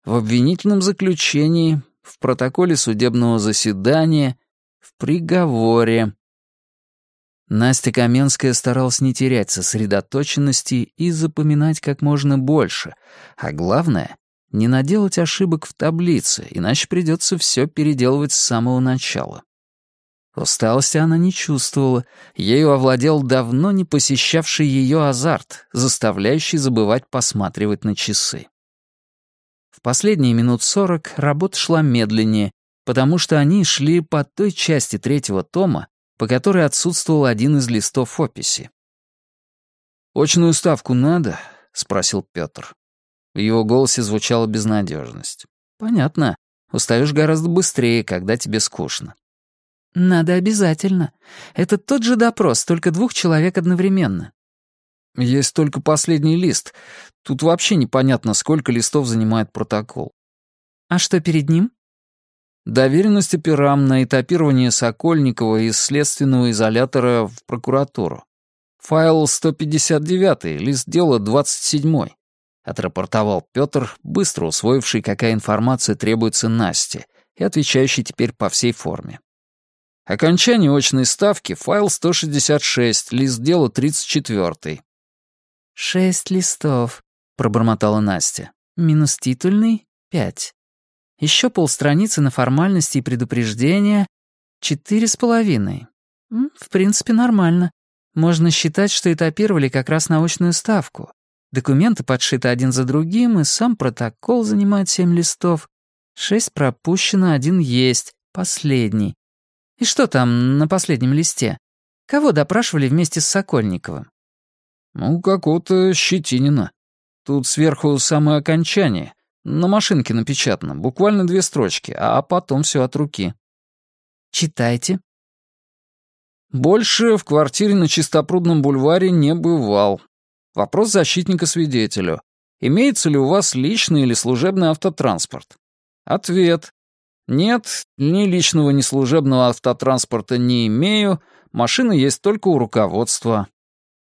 В обвинительном заключении, в протоколе судебного заседания, в приговоре, Настя Каменская старалась не терять сосредоточенности и запоминать как можно больше, а главное — не наделать ошибок в таблице, иначе придется все переделывать с самого начала. Усталости она не чувствовала, ею овладел давно не посещавший ее азарт, заставляющий забывать посматривать на часы. В последние минут сорок работа шла медленнее, потому что они шли по той части третьего тома, по которой отсутствовал один из листов описи. «Очную ставку надо?» — спросил Пётр. В его голосе звучала безнадежность. «Понятно. Устаешь гораздо быстрее, когда тебе скучно». «Надо обязательно. Это тот же допрос, только двух человек одновременно». «Есть только последний лист. Тут вообще непонятно, сколько листов занимает протокол». «А что перед ним?» Доверенность операм на этапирование Сокольникова из следственного изолятора в прокуратуру. Файл 159, лист дела 27. Отрапортовал Пётр, быстро усвоивший, какая информация требуется Насте, и отвечающий теперь по всей форме. Окончание очной ставки, файл 166, лист дела 34. «Шесть листов», — пробормотала Настя. «Минус титульный — пять. Еще полстраницы на формальности и предупреждения — четыре с половиной. В принципе, нормально. Можно считать, что этапировали как раз научную ставку. Документы подшиты один за другим, и сам протокол занимает семь листов. Шесть пропущено, один есть, последний. И что там на последнем листе? Кого допрашивали вместе с Сокольниковым? Ну, какого-то Щетинина. Тут сверху самое окончание. На машинке напечатано, буквально две строчки, а потом все от руки. Читайте. Больше в квартире на Чистопрудном бульваре не бывал. Вопрос защитника свидетелю. Имеется ли у вас личный или служебный автотранспорт? Ответ. Нет, ни личного, ни служебного автотранспорта не имею, машина есть только у руководства.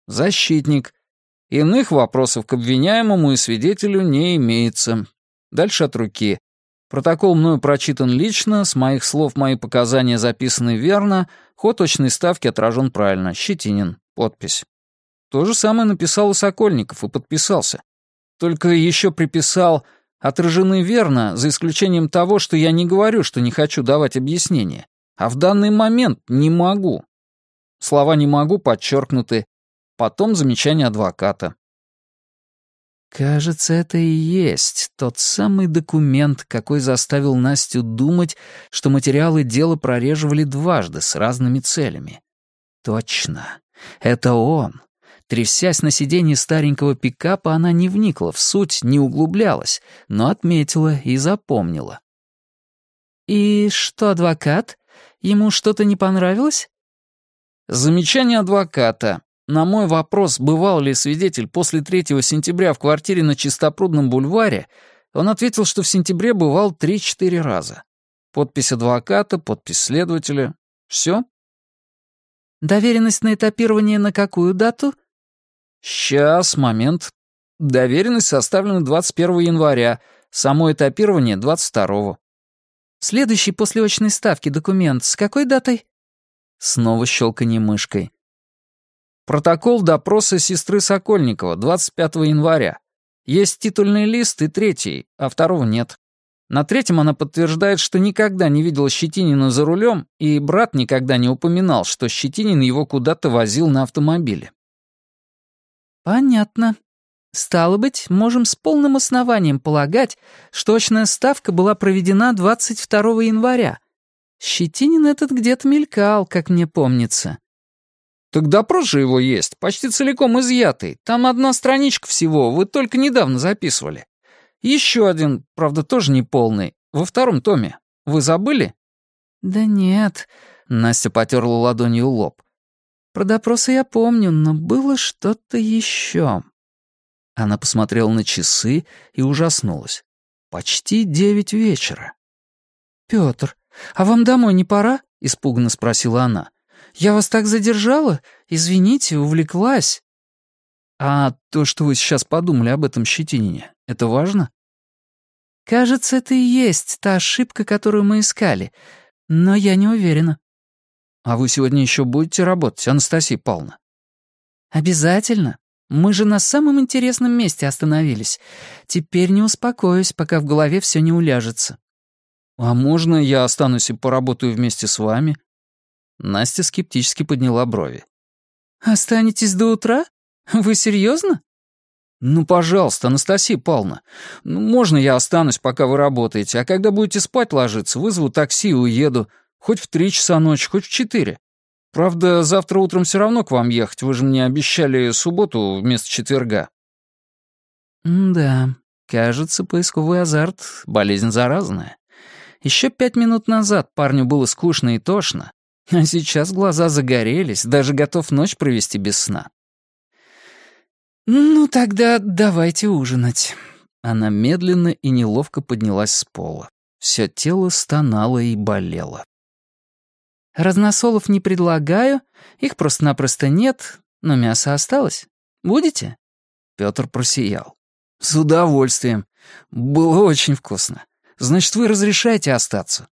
Защитник. Иных вопросов к обвиняемому и свидетелю не имеется. Дальше от руки. Протокол мною прочитан лично, с моих слов мои показания записаны верно, ход точной ставки отражен правильно. Щетинин. Подпись. То же самое написал и Сокольников и подписался. Только еще приписал «отражены верно», за исключением того, что я не говорю, что не хочу давать объяснения, а в данный момент не могу. Слова «не могу» подчеркнуты. Потом замечание адвоката. Кажется, это и есть тот самый документ, какой заставил Настю думать, что материалы дела прореживали дважды с разными целями. Точно. Это он. Трясясь на сиденье старенького пикапа, она не вникла в суть, не углублялась, но отметила и запомнила. «И что, адвокат? Ему что-то не понравилось?» Замечание адвоката. На мой вопрос, бывал ли свидетель после 3 сентября в квартире на Чистопрудном бульваре, он ответил, что в сентябре бывал 3-4 раза. Подпись адвоката, подпись следователя. Все? Доверенность на этапирование на какую дату? Сейчас, момент. Доверенность составлена 21 января, само этапирование — 22 Следующий после очной ставки документ с какой датой? Снова щелканье мышкой. Протокол допроса сестры Сокольникова, 25 января. Есть титульный лист и третий, а второго нет. На третьем она подтверждает, что никогда не видела Щетинина за рулем, и брат никогда не упоминал, что Щетинин его куда-то возил на автомобиле. «Понятно. Стало быть, можем с полным основанием полагать, что очная ставка была проведена 22 января. Щетинин этот где-то мелькал, как мне помнится». «Так допрос же его есть, почти целиком изъятый. Там одна страничка всего, вы только недавно записывали. Еще один, правда, тоже не полный, во втором томе. Вы забыли?» «Да нет», — Настя потерла ладонью лоб. Про допросы я помню, но было что-то еще. Она посмотрела на часы и ужаснулась. Почти девять вечера. «Пётр, а вам домой не пора?» — испуганно спросила она. «Я вас так задержала? Извините, увлеклась». «А то, что вы сейчас подумали об этом щетинине, это важно?» «Кажется, это и есть та ошибка, которую мы искали, но я не уверена». А вы сегодня еще будете работать, Анастасия Павловна? Обязательно. Мы же на самом интересном месте остановились. Теперь не успокоюсь, пока в голове все не уляжется. А можно я останусь и поработаю вместе с вами? Настя скептически подняла брови. Останетесь до утра? Вы серьезно? «Ну, пожалуйста, Анастасия Павловна, ну, можно я останусь, пока вы работаете, а когда будете спать ложиться, вызову такси и уеду. Хоть в три часа ночи, хоть в четыре. Правда, завтра утром все равно к вам ехать, вы же мне обещали субботу вместо четверга». «Да, кажется, поисковый азарт — болезнь заразная. Еще пять минут назад парню было скучно и тошно, а сейчас глаза загорелись, даже готов ночь провести без сна». «Ну, тогда давайте ужинать». Она медленно и неловко поднялась с пола. Все тело стонало и болело. «Разносолов не предлагаю, их просто-напросто нет, но мясо осталось. Будете?» Петр просиял. «С удовольствием. Было очень вкусно. Значит, вы разрешаете остаться?»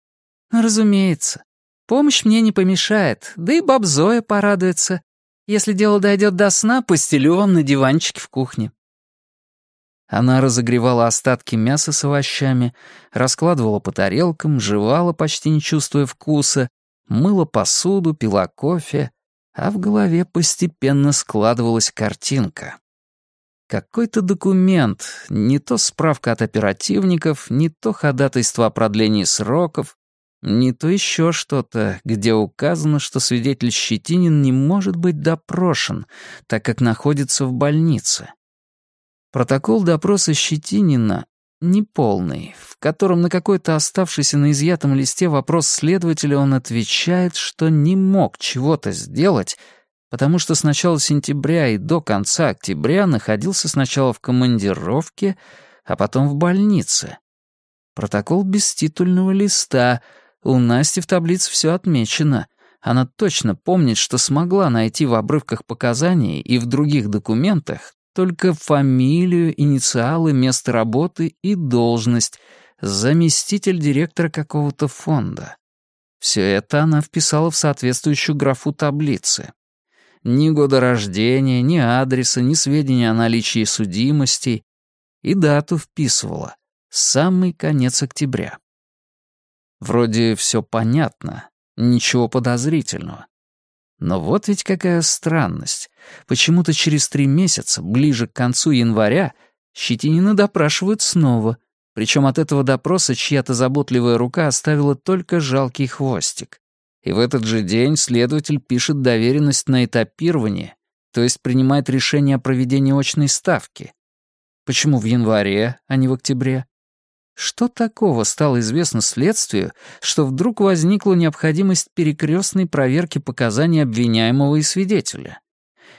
«Разумеется. Помощь мне не помешает, да и баб Зоя порадуется. Если дело дойдет до сна, постелю вам на диванчике в кухне». Она разогревала остатки мяса с овощами, раскладывала по тарелкам, жевала, почти не чувствуя вкуса, мыла посуду, пила кофе, а в голове постепенно складывалась картинка. Какой-то документ, не то справка от оперативников, не то ходатайство о продлении сроков, не то еще что-то, где указано, что свидетель Щетинин не может быть допрошен, так как находится в больнице. Протокол допроса Щетинина неполный, в котором на какой-то оставшийся на изъятом листе вопрос следователя он отвечает, что не мог чего-то сделать, потому что с начала сентября и до конца октября находился сначала в командировке, а потом в больнице. Протокол без титульного листа. У Насти в таблице все отмечено. Она точно помнит, что смогла найти в обрывках показаний и в других документах только фамилию, инициалы, место работы и должность, заместитель директора какого-то фонда. Все это она вписала в соответствующую графу таблицы. Ни года рождения, ни адреса, ни сведения о наличии судимостей. И дату вписывала. Самый конец октября. Вроде все понятно, ничего подозрительного. Но вот ведь какая странность. Почему-то через три месяца, ближе к концу января, Щетинина допрашивают снова, причем от этого допроса чья-то заботливая рука оставила только жалкий хвостик. И в этот же день следователь пишет доверенность на этапирование, то есть принимает решение о проведении очной ставки. Почему в январе, а не в октябре? Что такого стало известно следствию, что вдруг возникла необходимость перекрестной проверки показаний обвиняемого и свидетеля?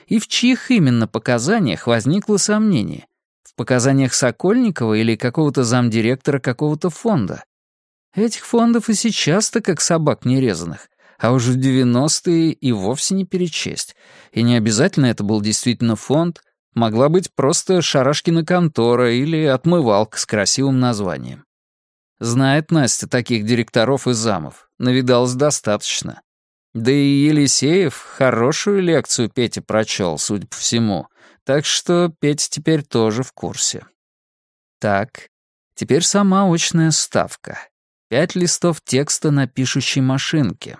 И в чьих именно показаниях возникло сомнение? В показаниях Сокольникова или какого-то замдиректора какого-то фонда? Этих фондов и сейчас-то как собак нерезанных, а уже в 90-е и вовсе не перечесть. И не обязательно это был действительно фонд — Могла быть просто Шарашкина контора или отмывалка с красивым названием. Знает Настя таких директоров и замов, навидалось достаточно. Да и Елисеев хорошую лекцию Пете прочел, судя по всему, так что Петя теперь тоже в курсе. Так, теперь сама очная ставка. Пять листов текста на пишущей машинке.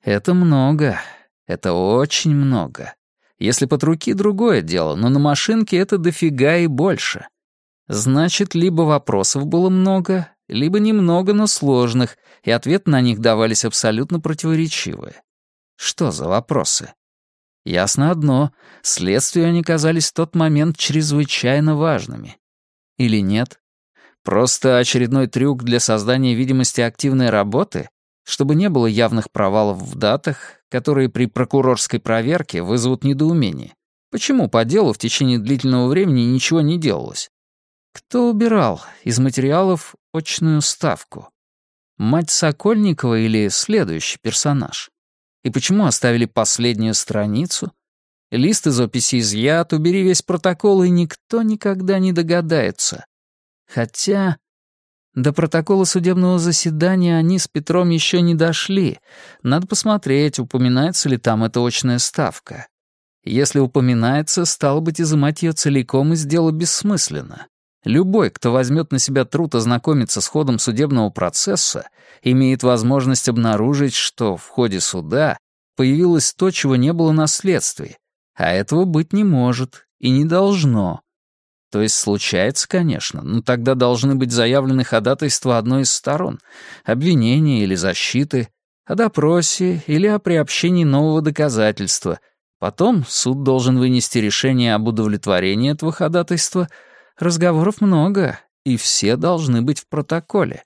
Это много, это очень много. Если под руки другое дело, но на машинке это дофига и больше. Значит, либо вопросов было много, либо немного, но сложных, и ответы на них давались абсолютно противоречивые. Что за вопросы? Ясно одно, следствию они казались в тот момент чрезвычайно важными. Или нет? Просто очередной трюк для создания видимости активной работы, чтобы не было явных провалов в датах, которые при прокурорской проверке вызовут недоумение. Почему по делу в течение длительного времени ничего не делалось? Кто убирал из материалов очную ставку? Мать Сокольникова или следующий персонаж? И почему оставили последнюю страницу? Лист из описи изъят, убери весь протокол, и никто никогда не догадается. Хотя до протокола судебного заседания они с Петром еще не дошли. Надо посмотреть, упоминается ли там эта очная ставка. Если упоминается, стало быть, изымать ее целиком из дела бессмысленно. Любой, кто возьмет на себя труд ознакомиться с ходом судебного процесса, имеет возможность обнаружить, что в ходе суда появилось то, чего не было на следствии, а этого быть не может и не должно. То есть случается, конечно, но тогда должны быть заявлены ходатайства одной из сторон, обвинения или защиты, о допросе или о приобщении нового доказательства. Потом суд должен вынести решение об удовлетворении этого ходатайства. Разговоров много, и все должны быть в протоколе.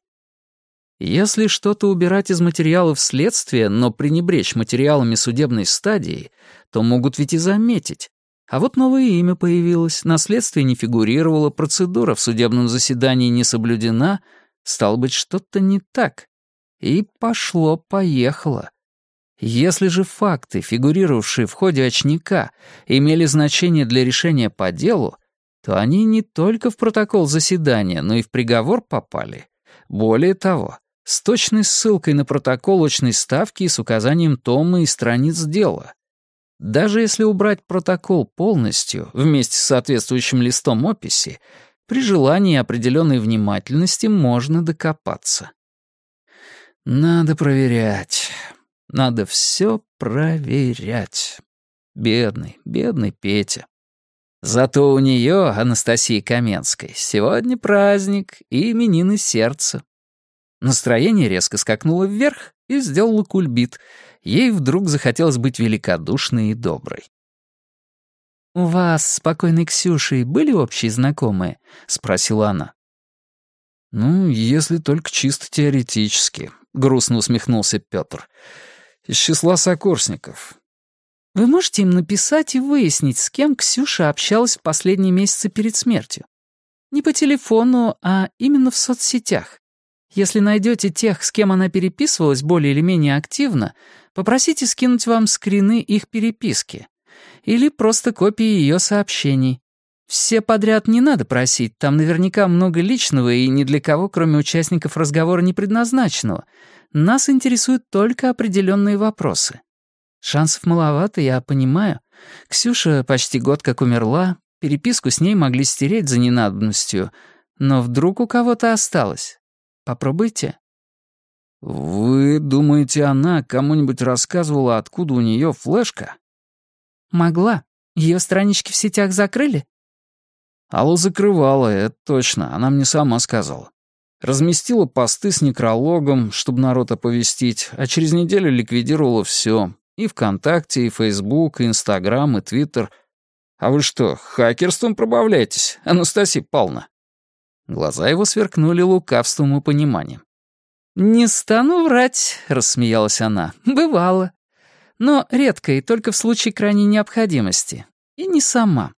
Если что-то убирать из материалов следствия, но пренебречь материалами судебной стадии, то могут ведь и заметить. А вот новое имя появилось, наследствие не фигурировало, процедура в судебном заседании не соблюдена, Стало быть, что-то не так. И пошло-поехало. Если же факты, фигурировавшие в ходе очника, имели значение для решения по делу, то они не только в протокол заседания, но и в приговор попали. Более того, с точной ссылкой на протокол очной ставки и с указанием тома и страниц дела. Даже если убрать протокол полностью, вместе с соответствующим листом описи, при желании определенной внимательности можно докопаться. Надо проверять. Надо все проверять. Бедный, бедный Петя. Зато у нее, Анастасии Каменской, сегодня праздник и именины сердца. Настроение резко скакнуло вверх и сделало кульбит. Ей вдруг захотелось быть великодушной и доброй. «У вас с покойной Ксюшей были общие знакомые?» — спросила она. «Ну, если только чисто теоретически», — грустно усмехнулся Пётр. «Из числа сокурсников». «Вы можете им написать и выяснить, с кем Ксюша общалась в последние месяцы перед смертью? Не по телефону, а именно в соцсетях. Если найдете тех, с кем она переписывалась более или менее активно, попросите скинуть вам скрины их переписки или просто копии ее сообщений. Все подряд не надо просить, там наверняка много личного и ни для кого, кроме участников разговора, не предназначенного. Нас интересуют только определенные вопросы. Шансов маловато, я понимаю. Ксюша почти год как умерла, переписку с ней могли стереть за ненадобностью, но вдруг у кого-то осталось. Попробуйте. «Вы думаете, она кому-нибудь рассказывала, откуда у нее флешка?» «Могла. Ее странички в сетях закрыли?» Алла закрывала, это точно, она мне сама сказала. Разместила посты с некрологом, чтобы народ оповестить, а через неделю ликвидировала все. И ВКонтакте, и Фейсбук, и Инстаграм, и Твиттер. А вы что, хакерством пробавляетесь, Анастасия Павловна?» Глаза его сверкнули лукавством и пониманием. «Не стану врать», — рассмеялась она. «Бывало но редко и только в случае крайней необходимости. И не сама.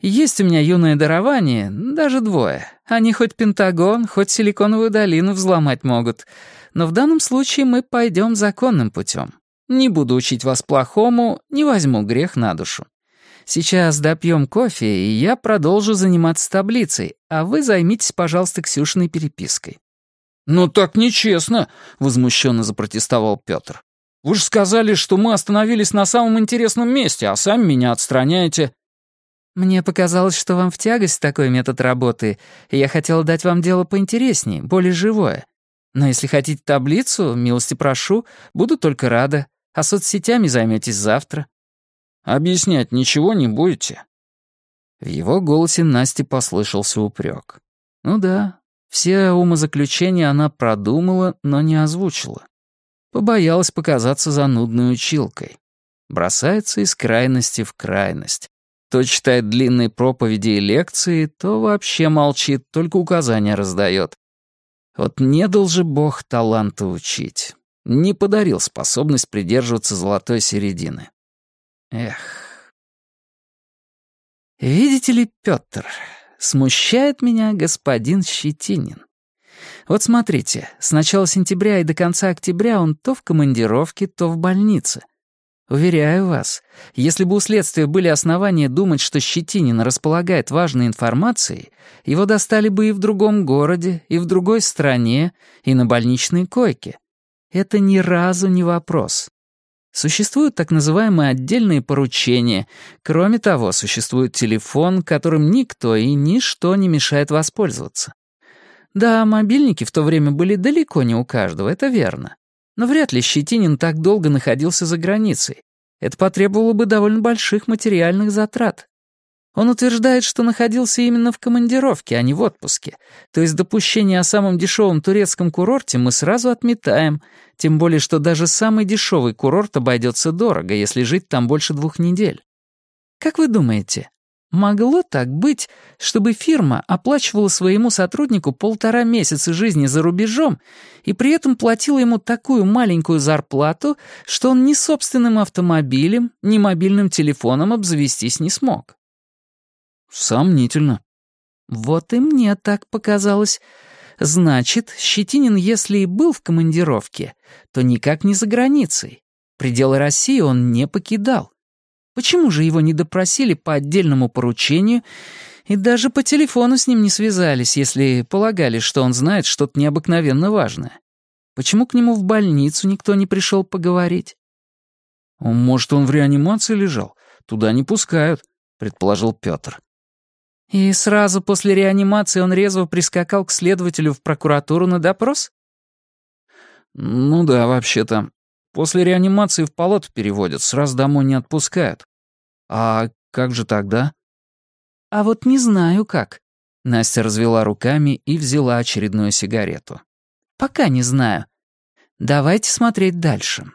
Есть у меня юное дарование, даже двое. Они хоть Пентагон, хоть Силиконовую долину взломать могут. Но в данном случае мы пойдем законным путем. Не буду учить вас плохому, не возьму грех на душу. Сейчас допьем кофе, и я продолжу заниматься таблицей, а вы займитесь, пожалуйста, Ксюшиной перепиской». «Ну так нечестно», — возмущенно запротестовал Петр. Вы же сказали, что мы остановились на самом интересном месте, а сами меня отстраняете». «Мне показалось, что вам в тягость такой метод работы, и я хотела дать вам дело поинтереснее, более живое. Но если хотите таблицу, милости прошу, буду только рада, а соцсетями займетесь завтра». «Объяснять ничего не будете?» В его голосе Насте послышался упрек. Ну да, все умозаключения она продумала, но не озвучила. Побоялась показаться занудной училкой. Бросается из крайности в крайность. То читает длинные проповеди и лекции, то вообще молчит, только указания раздает. Вот не дал же Бог таланта учить. Не подарил способность придерживаться золотой середины. Эх. Видите ли, Пётр, смущает меня господин Щетинин. Вот смотрите, с начала сентября и до конца октября он то в командировке, то в больнице. Уверяю вас, если бы у следствия были основания думать, что Щетинин располагает важной информацией, его достали бы и в другом городе, и в другой стране, и на больничной койке. Это ни разу не вопрос. Существуют так называемые отдельные поручения. Кроме того, существует телефон, которым никто и ничто не мешает воспользоваться. Да, мобильники в то время были далеко не у каждого, это верно. Но вряд ли Щетинин так долго находился за границей. Это потребовало бы довольно больших материальных затрат. Он утверждает, что находился именно в командировке, а не в отпуске. То есть допущение о самом дешевом турецком курорте мы сразу отметаем, тем более что даже самый дешевый курорт обойдется дорого, если жить там больше двух недель. Как вы думаете, Могло так быть, чтобы фирма оплачивала своему сотруднику полтора месяца жизни за рубежом и при этом платила ему такую маленькую зарплату, что он ни собственным автомобилем, ни мобильным телефоном обзавестись не смог? Сомнительно. Вот и мне так показалось. Значит, Щетинин, если и был в командировке, то никак не за границей. Пределы России он не покидал. Почему же его не допросили по отдельному поручению и даже по телефону с ним не связались, если полагали, что он знает что-то необыкновенно важное? Почему к нему в больницу никто не пришел поговорить? «Может, он в реанимации лежал? Туда не пускают», — предположил Петр. И сразу после реанимации он резво прискакал к следователю в прокуратуру на допрос? Ну да, вообще-то. После реанимации в палату переводят, сразу домой не отпускают. А как же тогда? А вот не знаю как. Настя развела руками и взяла очередную сигарету. Пока не знаю. Давайте смотреть дальше.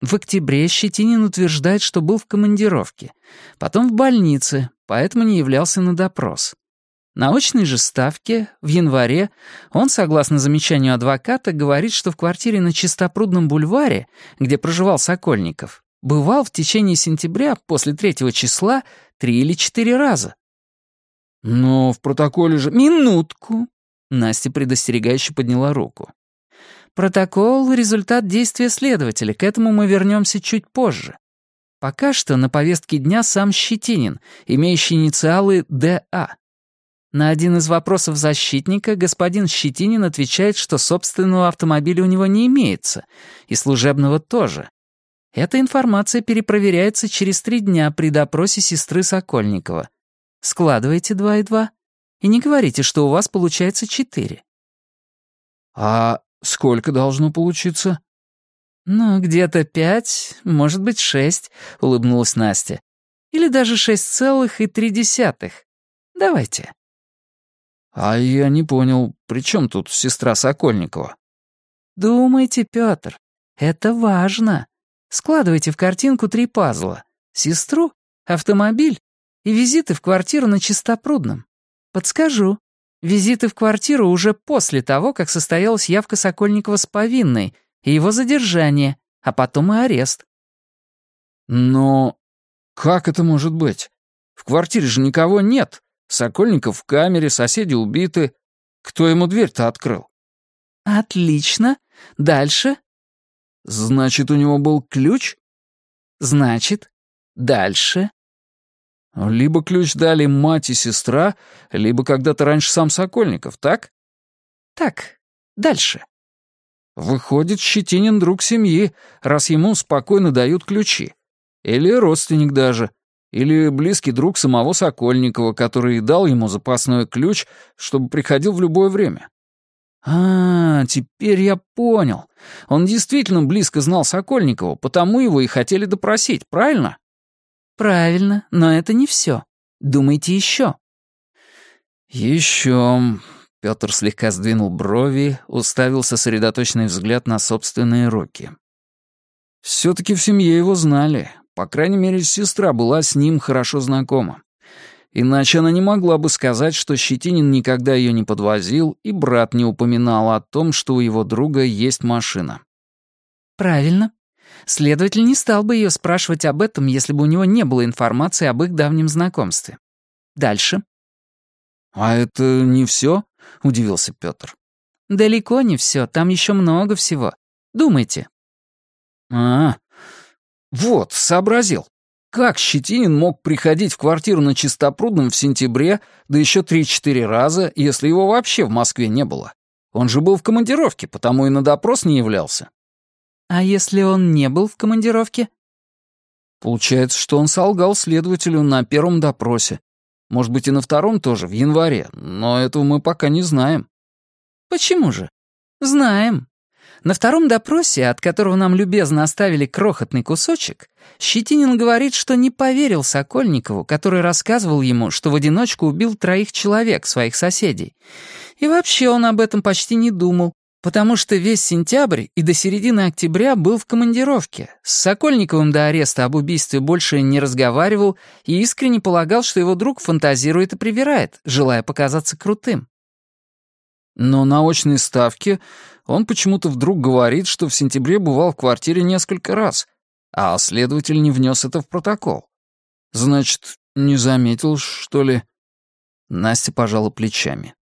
В октябре Щетинин утверждает, что был в командировке, потом в больнице, поэтому не являлся на допрос. На очной же ставке, в январе, он, согласно замечанию адвоката, говорит, что в квартире на Чистопрудном бульваре, где проживал Сокольников, бывал в течение сентября после третьего числа три или четыре раза. Но в протоколе же... Минутку. Настя предостерегающе подняла руку. Протокол — результат действия следователя, к этому мы вернемся чуть позже. Пока что на повестке дня сам Щетинин, имеющий инициалы ДА. На один из вопросов защитника господин Щетинин отвечает, что собственного автомобиля у него не имеется, и служебного тоже. Эта информация перепроверяется через три дня при допросе сестры Сокольникова. Складывайте два и два, и не говорите, что у вас получается четыре. «А сколько должно получиться?» «Ну, где-то пять, может быть, шесть», — улыбнулась Настя. «Или даже шесть целых и три десятых. Давайте». «А я не понял, при чем тут сестра Сокольникова?» «Думайте, Петр, это важно. Складывайте в картинку три пазла. Сестру, автомобиль и визиты в квартиру на Чистопрудном. Подскажу. Визиты в квартиру уже после того, как состоялась явка Сокольникова с повинной — и его задержание, а потом и арест. Но как это может быть? В квартире же никого нет. Сокольников в камере, соседи убиты. Кто ему дверь-то открыл? Отлично. Дальше? Значит, у него был ключ? Значит, дальше. Либо ключ дали мать и сестра, либо когда-то раньше сам Сокольников, так? Так, дальше. Выходит, Щетинин друг семьи, раз ему спокойно дают ключи. Или родственник даже. Или близкий друг самого Сокольникова, который дал ему запасной ключ, чтобы приходил в любое время. А, теперь я понял. Он действительно близко знал Сокольникова, потому его и хотели допросить, правильно? Правильно, но это не все. Думайте еще. Еще. Петр слегка сдвинул брови, уставил сосредоточенный взгляд на собственные руки. Все-таки в семье его знали. По крайней мере, сестра была с ним хорошо знакома. Иначе она не могла бы сказать, что Щетинин никогда ее не подвозил, и брат не упоминал о том, что у его друга есть машина. «Правильно. Следователь не стал бы ее спрашивать об этом, если бы у него не было информации об их давнем знакомстве. Дальше». «А это не все? — удивился Петр. «Далеко не все, там еще много всего. Думайте». «А, вот, сообразил. Как Щетинин мог приходить в квартиру на Чистопрудном в сентябре, да еще три-четыре раза, если его вообще в Москве не было? Он же был в командировке, потому и на допрос не являлся». «А если он не был в командировке?» Получается, что он солгал следователю на первом допросе. Может быть, и на втором тоже, в январе, но этого мы пока не знаем». «Почему же?» «Знаем. На втором допросе, от которого нам любезно оставили крохотный кусочек, Щетинин говорит, что не поверил Сокольникову, который рассказывал ему, что в одиночку убил троих человек, своих соседей. И вообще он об этом почти не думал, потому что весь сентябрь и до середины октября был в командировке. С Сокольниковым до ареста об убийстве больше не разговаривал и искренне полагал, что его друг фантазирует и привирает, желая показаться крутым. Но на очной ставке он почему-то вдруг говорит, что в сентябре бывал в квартире несколько раз, а следователь не внес это в протокол. Значит, не заметил, что ли? Настя пожала плечами.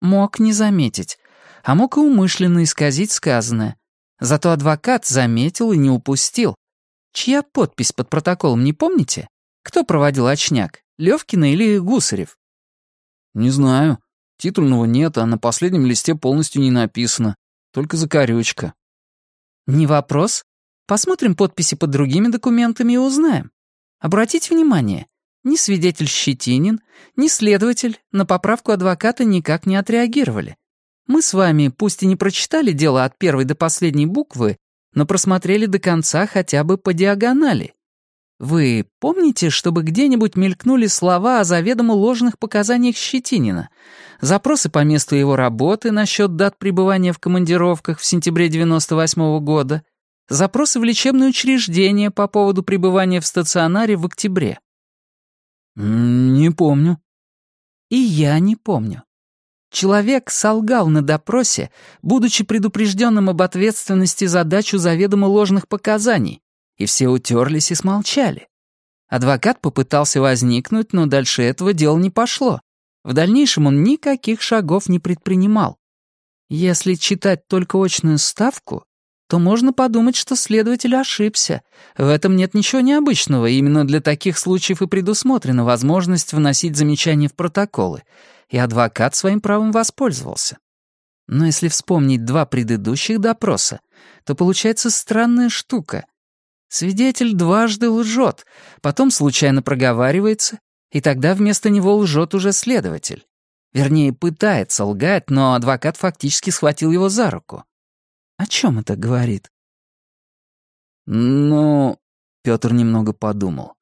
Мог не заметить. А мог и умышленно исказить сказанное. Зато адвокат заметил и не упустил. Чья подпись под протоколом, не помните? Кто проводил очняк, Левкина или Гусарев? Не знаю. Титульного нет, а на последнем листе полностью не написано. Только закорючка. Не вопрос. Посмотрим подписи под другими документами и узнаем. Обратите внимание, ни свидетель Щетинин, ни следователь на поправку адвоката никак не отреагировали. Мы с вами, пусть и не прочитали дело от первой до последней буквы, но просмотрели до конца хотя бы по диагонали. Вы помните, чтобы где-нибудь мелькнули слова о заведомо ложных показаниях Щетинина, запросы по месту его работы насчет дат пребывания в командировках в сентябре 98 -го года, запросы в лечебное учреждение по поводу пребывания в стационаре в октябре? «Не помню». «И я не помню. Человек солгал на допросе, будучи предупрежденным об ответственности за дачу заведомо ложных показаний, и все утерлись и смолчали. Адвокат попытался возникнуть, но дальше этого дело не пошло. В дальнейшем он никаких шагов не предпринимал. Если читать только очную ставку, то можно подумать, что следователь ошибся. В этом нет ничего необычного, именно для таких случаев и предусмотрена возможность вносить замечания в протоколы, и адвокат своим правом воспользовался. Но если вспомнить два предыдущих допроса, то получается странная штука. Свидетель дважды лжет, потом случайно проговаривается, и тогда вместо него лжет уже следователь. Вернее, пытается лгать, но адвокат фактически схватил его за руку. О чем это говорит? Ну, Петр немного подумал.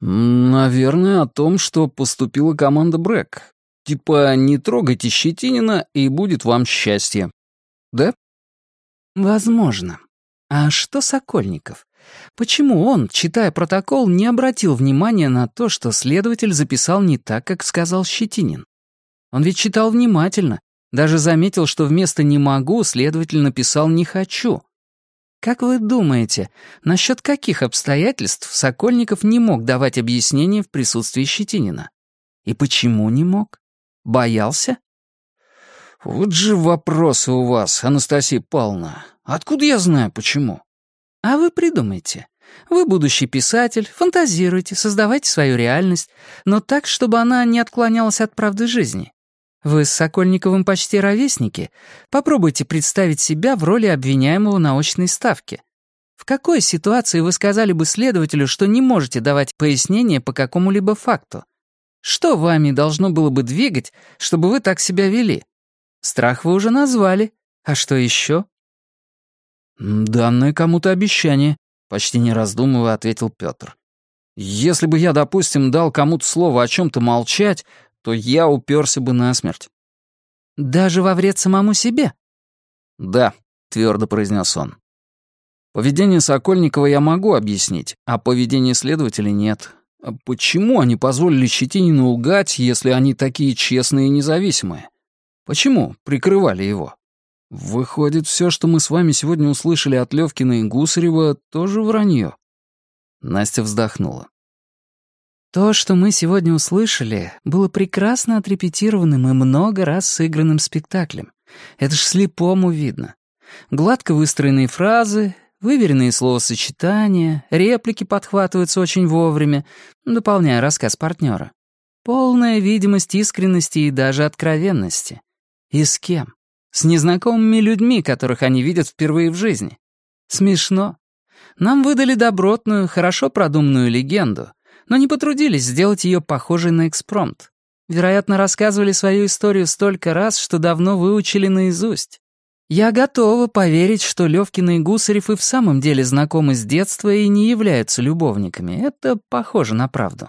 Наверное, о том, что поступила команда Брэк. Типа, не трогайте Щетинина, и будет вам счастье. Да? Возможно. А что Сокольников? Почему он, читая протокол, не обратил внимания на то, что следователь записал не так, как сказал Щетинин? Он ведь читал внимательно, даже заметил, что вместо «не могу» следователь написал «не хочу». Как вы думаете, насчет каких обстоятельств Сокольников не мог давать объяснения в присутствии Щетинина? И почему не мог? Боялся? Вот же вопросы у вас, Анастасия Павловна. Откуда я знаю, почему? А вы придумайте. Вы будущий писатель, фантазируйте, создавайте свою реальность, но так, чтобы она не отклонялась от правды жизни. Вы с Сокольниковым почти ровесники. Попробуйте представить себя в роли обвиняемого на очной ставке. В какой ситуации вы сказали бы следователю, что не можете давать пояснения по какому-либо факту? Что вами должно было бы двигать, чтобы вы так себя вели? Страх вы уже назвали. А что еще? «Данное кому-то обещание», — почти не раздумывая ответил Петр. «Если бы я, допустим, дал кому-то слово о чем-то молчать, то я уперся бы насмерть». «Даже во вред самому себе?» «Да», — твердо произнес он. «Поведение Сокольникова я могу объяснить, а поведение следователя нет. А почему они позволили Щетинину лгать, если они такие честные и независимые? Почему прикрывали его?» Выходит, все, что мы с вами сегодня услышали от Левкина и Гусарева, тоже вранье. Настя вздохнула. То, что мы сегодня услышали, было прекрасно отрепетированным и много раз сыгранным спектаклем. Это ж слепому видно. Гладко выстроенные фразы, выверенные словосочетания, реплики подхватываются очень вовремя, дополняя рассказ партнера. Полная видимость искренности и даже откровенности. И с кем? С незнакомыми людьми, которых они видят впервые в жизни. Смешно. Нам выдали добротную, хорошо продуманную легенду, но не потрудились сделать ее похожей на экспромт. Вероятно, рассказывали свою историю столько раз, что давно выучили наизусть. Я готова поверить, что Левкин и Гусарев и в самом деле знакомы с детства и не являются любовниками. Это похоже на правду.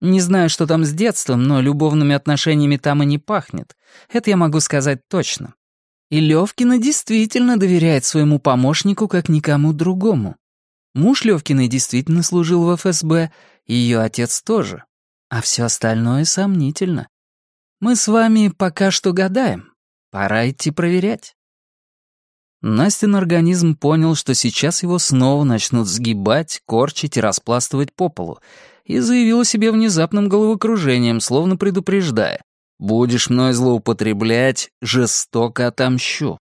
Не знаю, что там с детством, но любовными отношениями там и не пахнет. Это я могу сказать точно. И Левкина действительно доверяет своему помощнику как никому другому. Муж Левкиной действительно служил в ФСБ, и ее отец тоже. А все остальное сомнительно. Мы с вами пока что гадаем. Пора идти проверять. Настин организм понял, что сейчас его снова начнут сгибать, корчить и распластывать по полу, и заявил о себе внезапным головокружением, словно предупреждая. Будешь мной злоупотреблять, жестоко отомщу».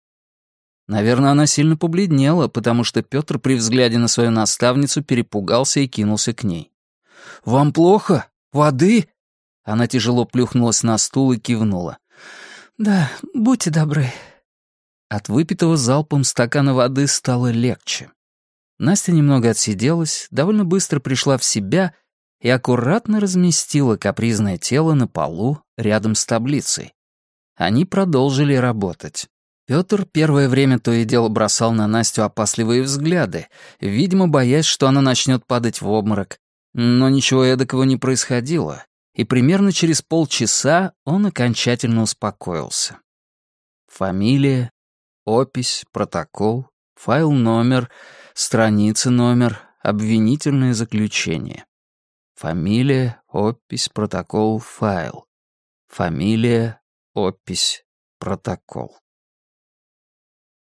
Наверное, она сильно побледнела, потому что Петр при взгляде на свою наставницу перепугался и кинулся к ней. «Вам плохо? Воды?» Она тяжело плюхнулась на стул и кивнула. «Да, будьте добры». От выпитого залпом стакана воды стало легче. Настя немного отсиделась, довольно быстро пришла в себя и аккуратно разместила капризное тело на полу рядом с таблицей. Они продолжили работать. Пётр первое время то и дело бросал на Настю опасливые взгляды, видимо, боясь, что она начнет падать в обморок. Но ничего эдакого не происходило, и примерно через полчаса он окончательно успокоился. Фамилия, опись, протокол, файл номер, страница номер, обвинительное заключение. Фамилия, опись, протокол, файл. Фамилия, опись, протокол.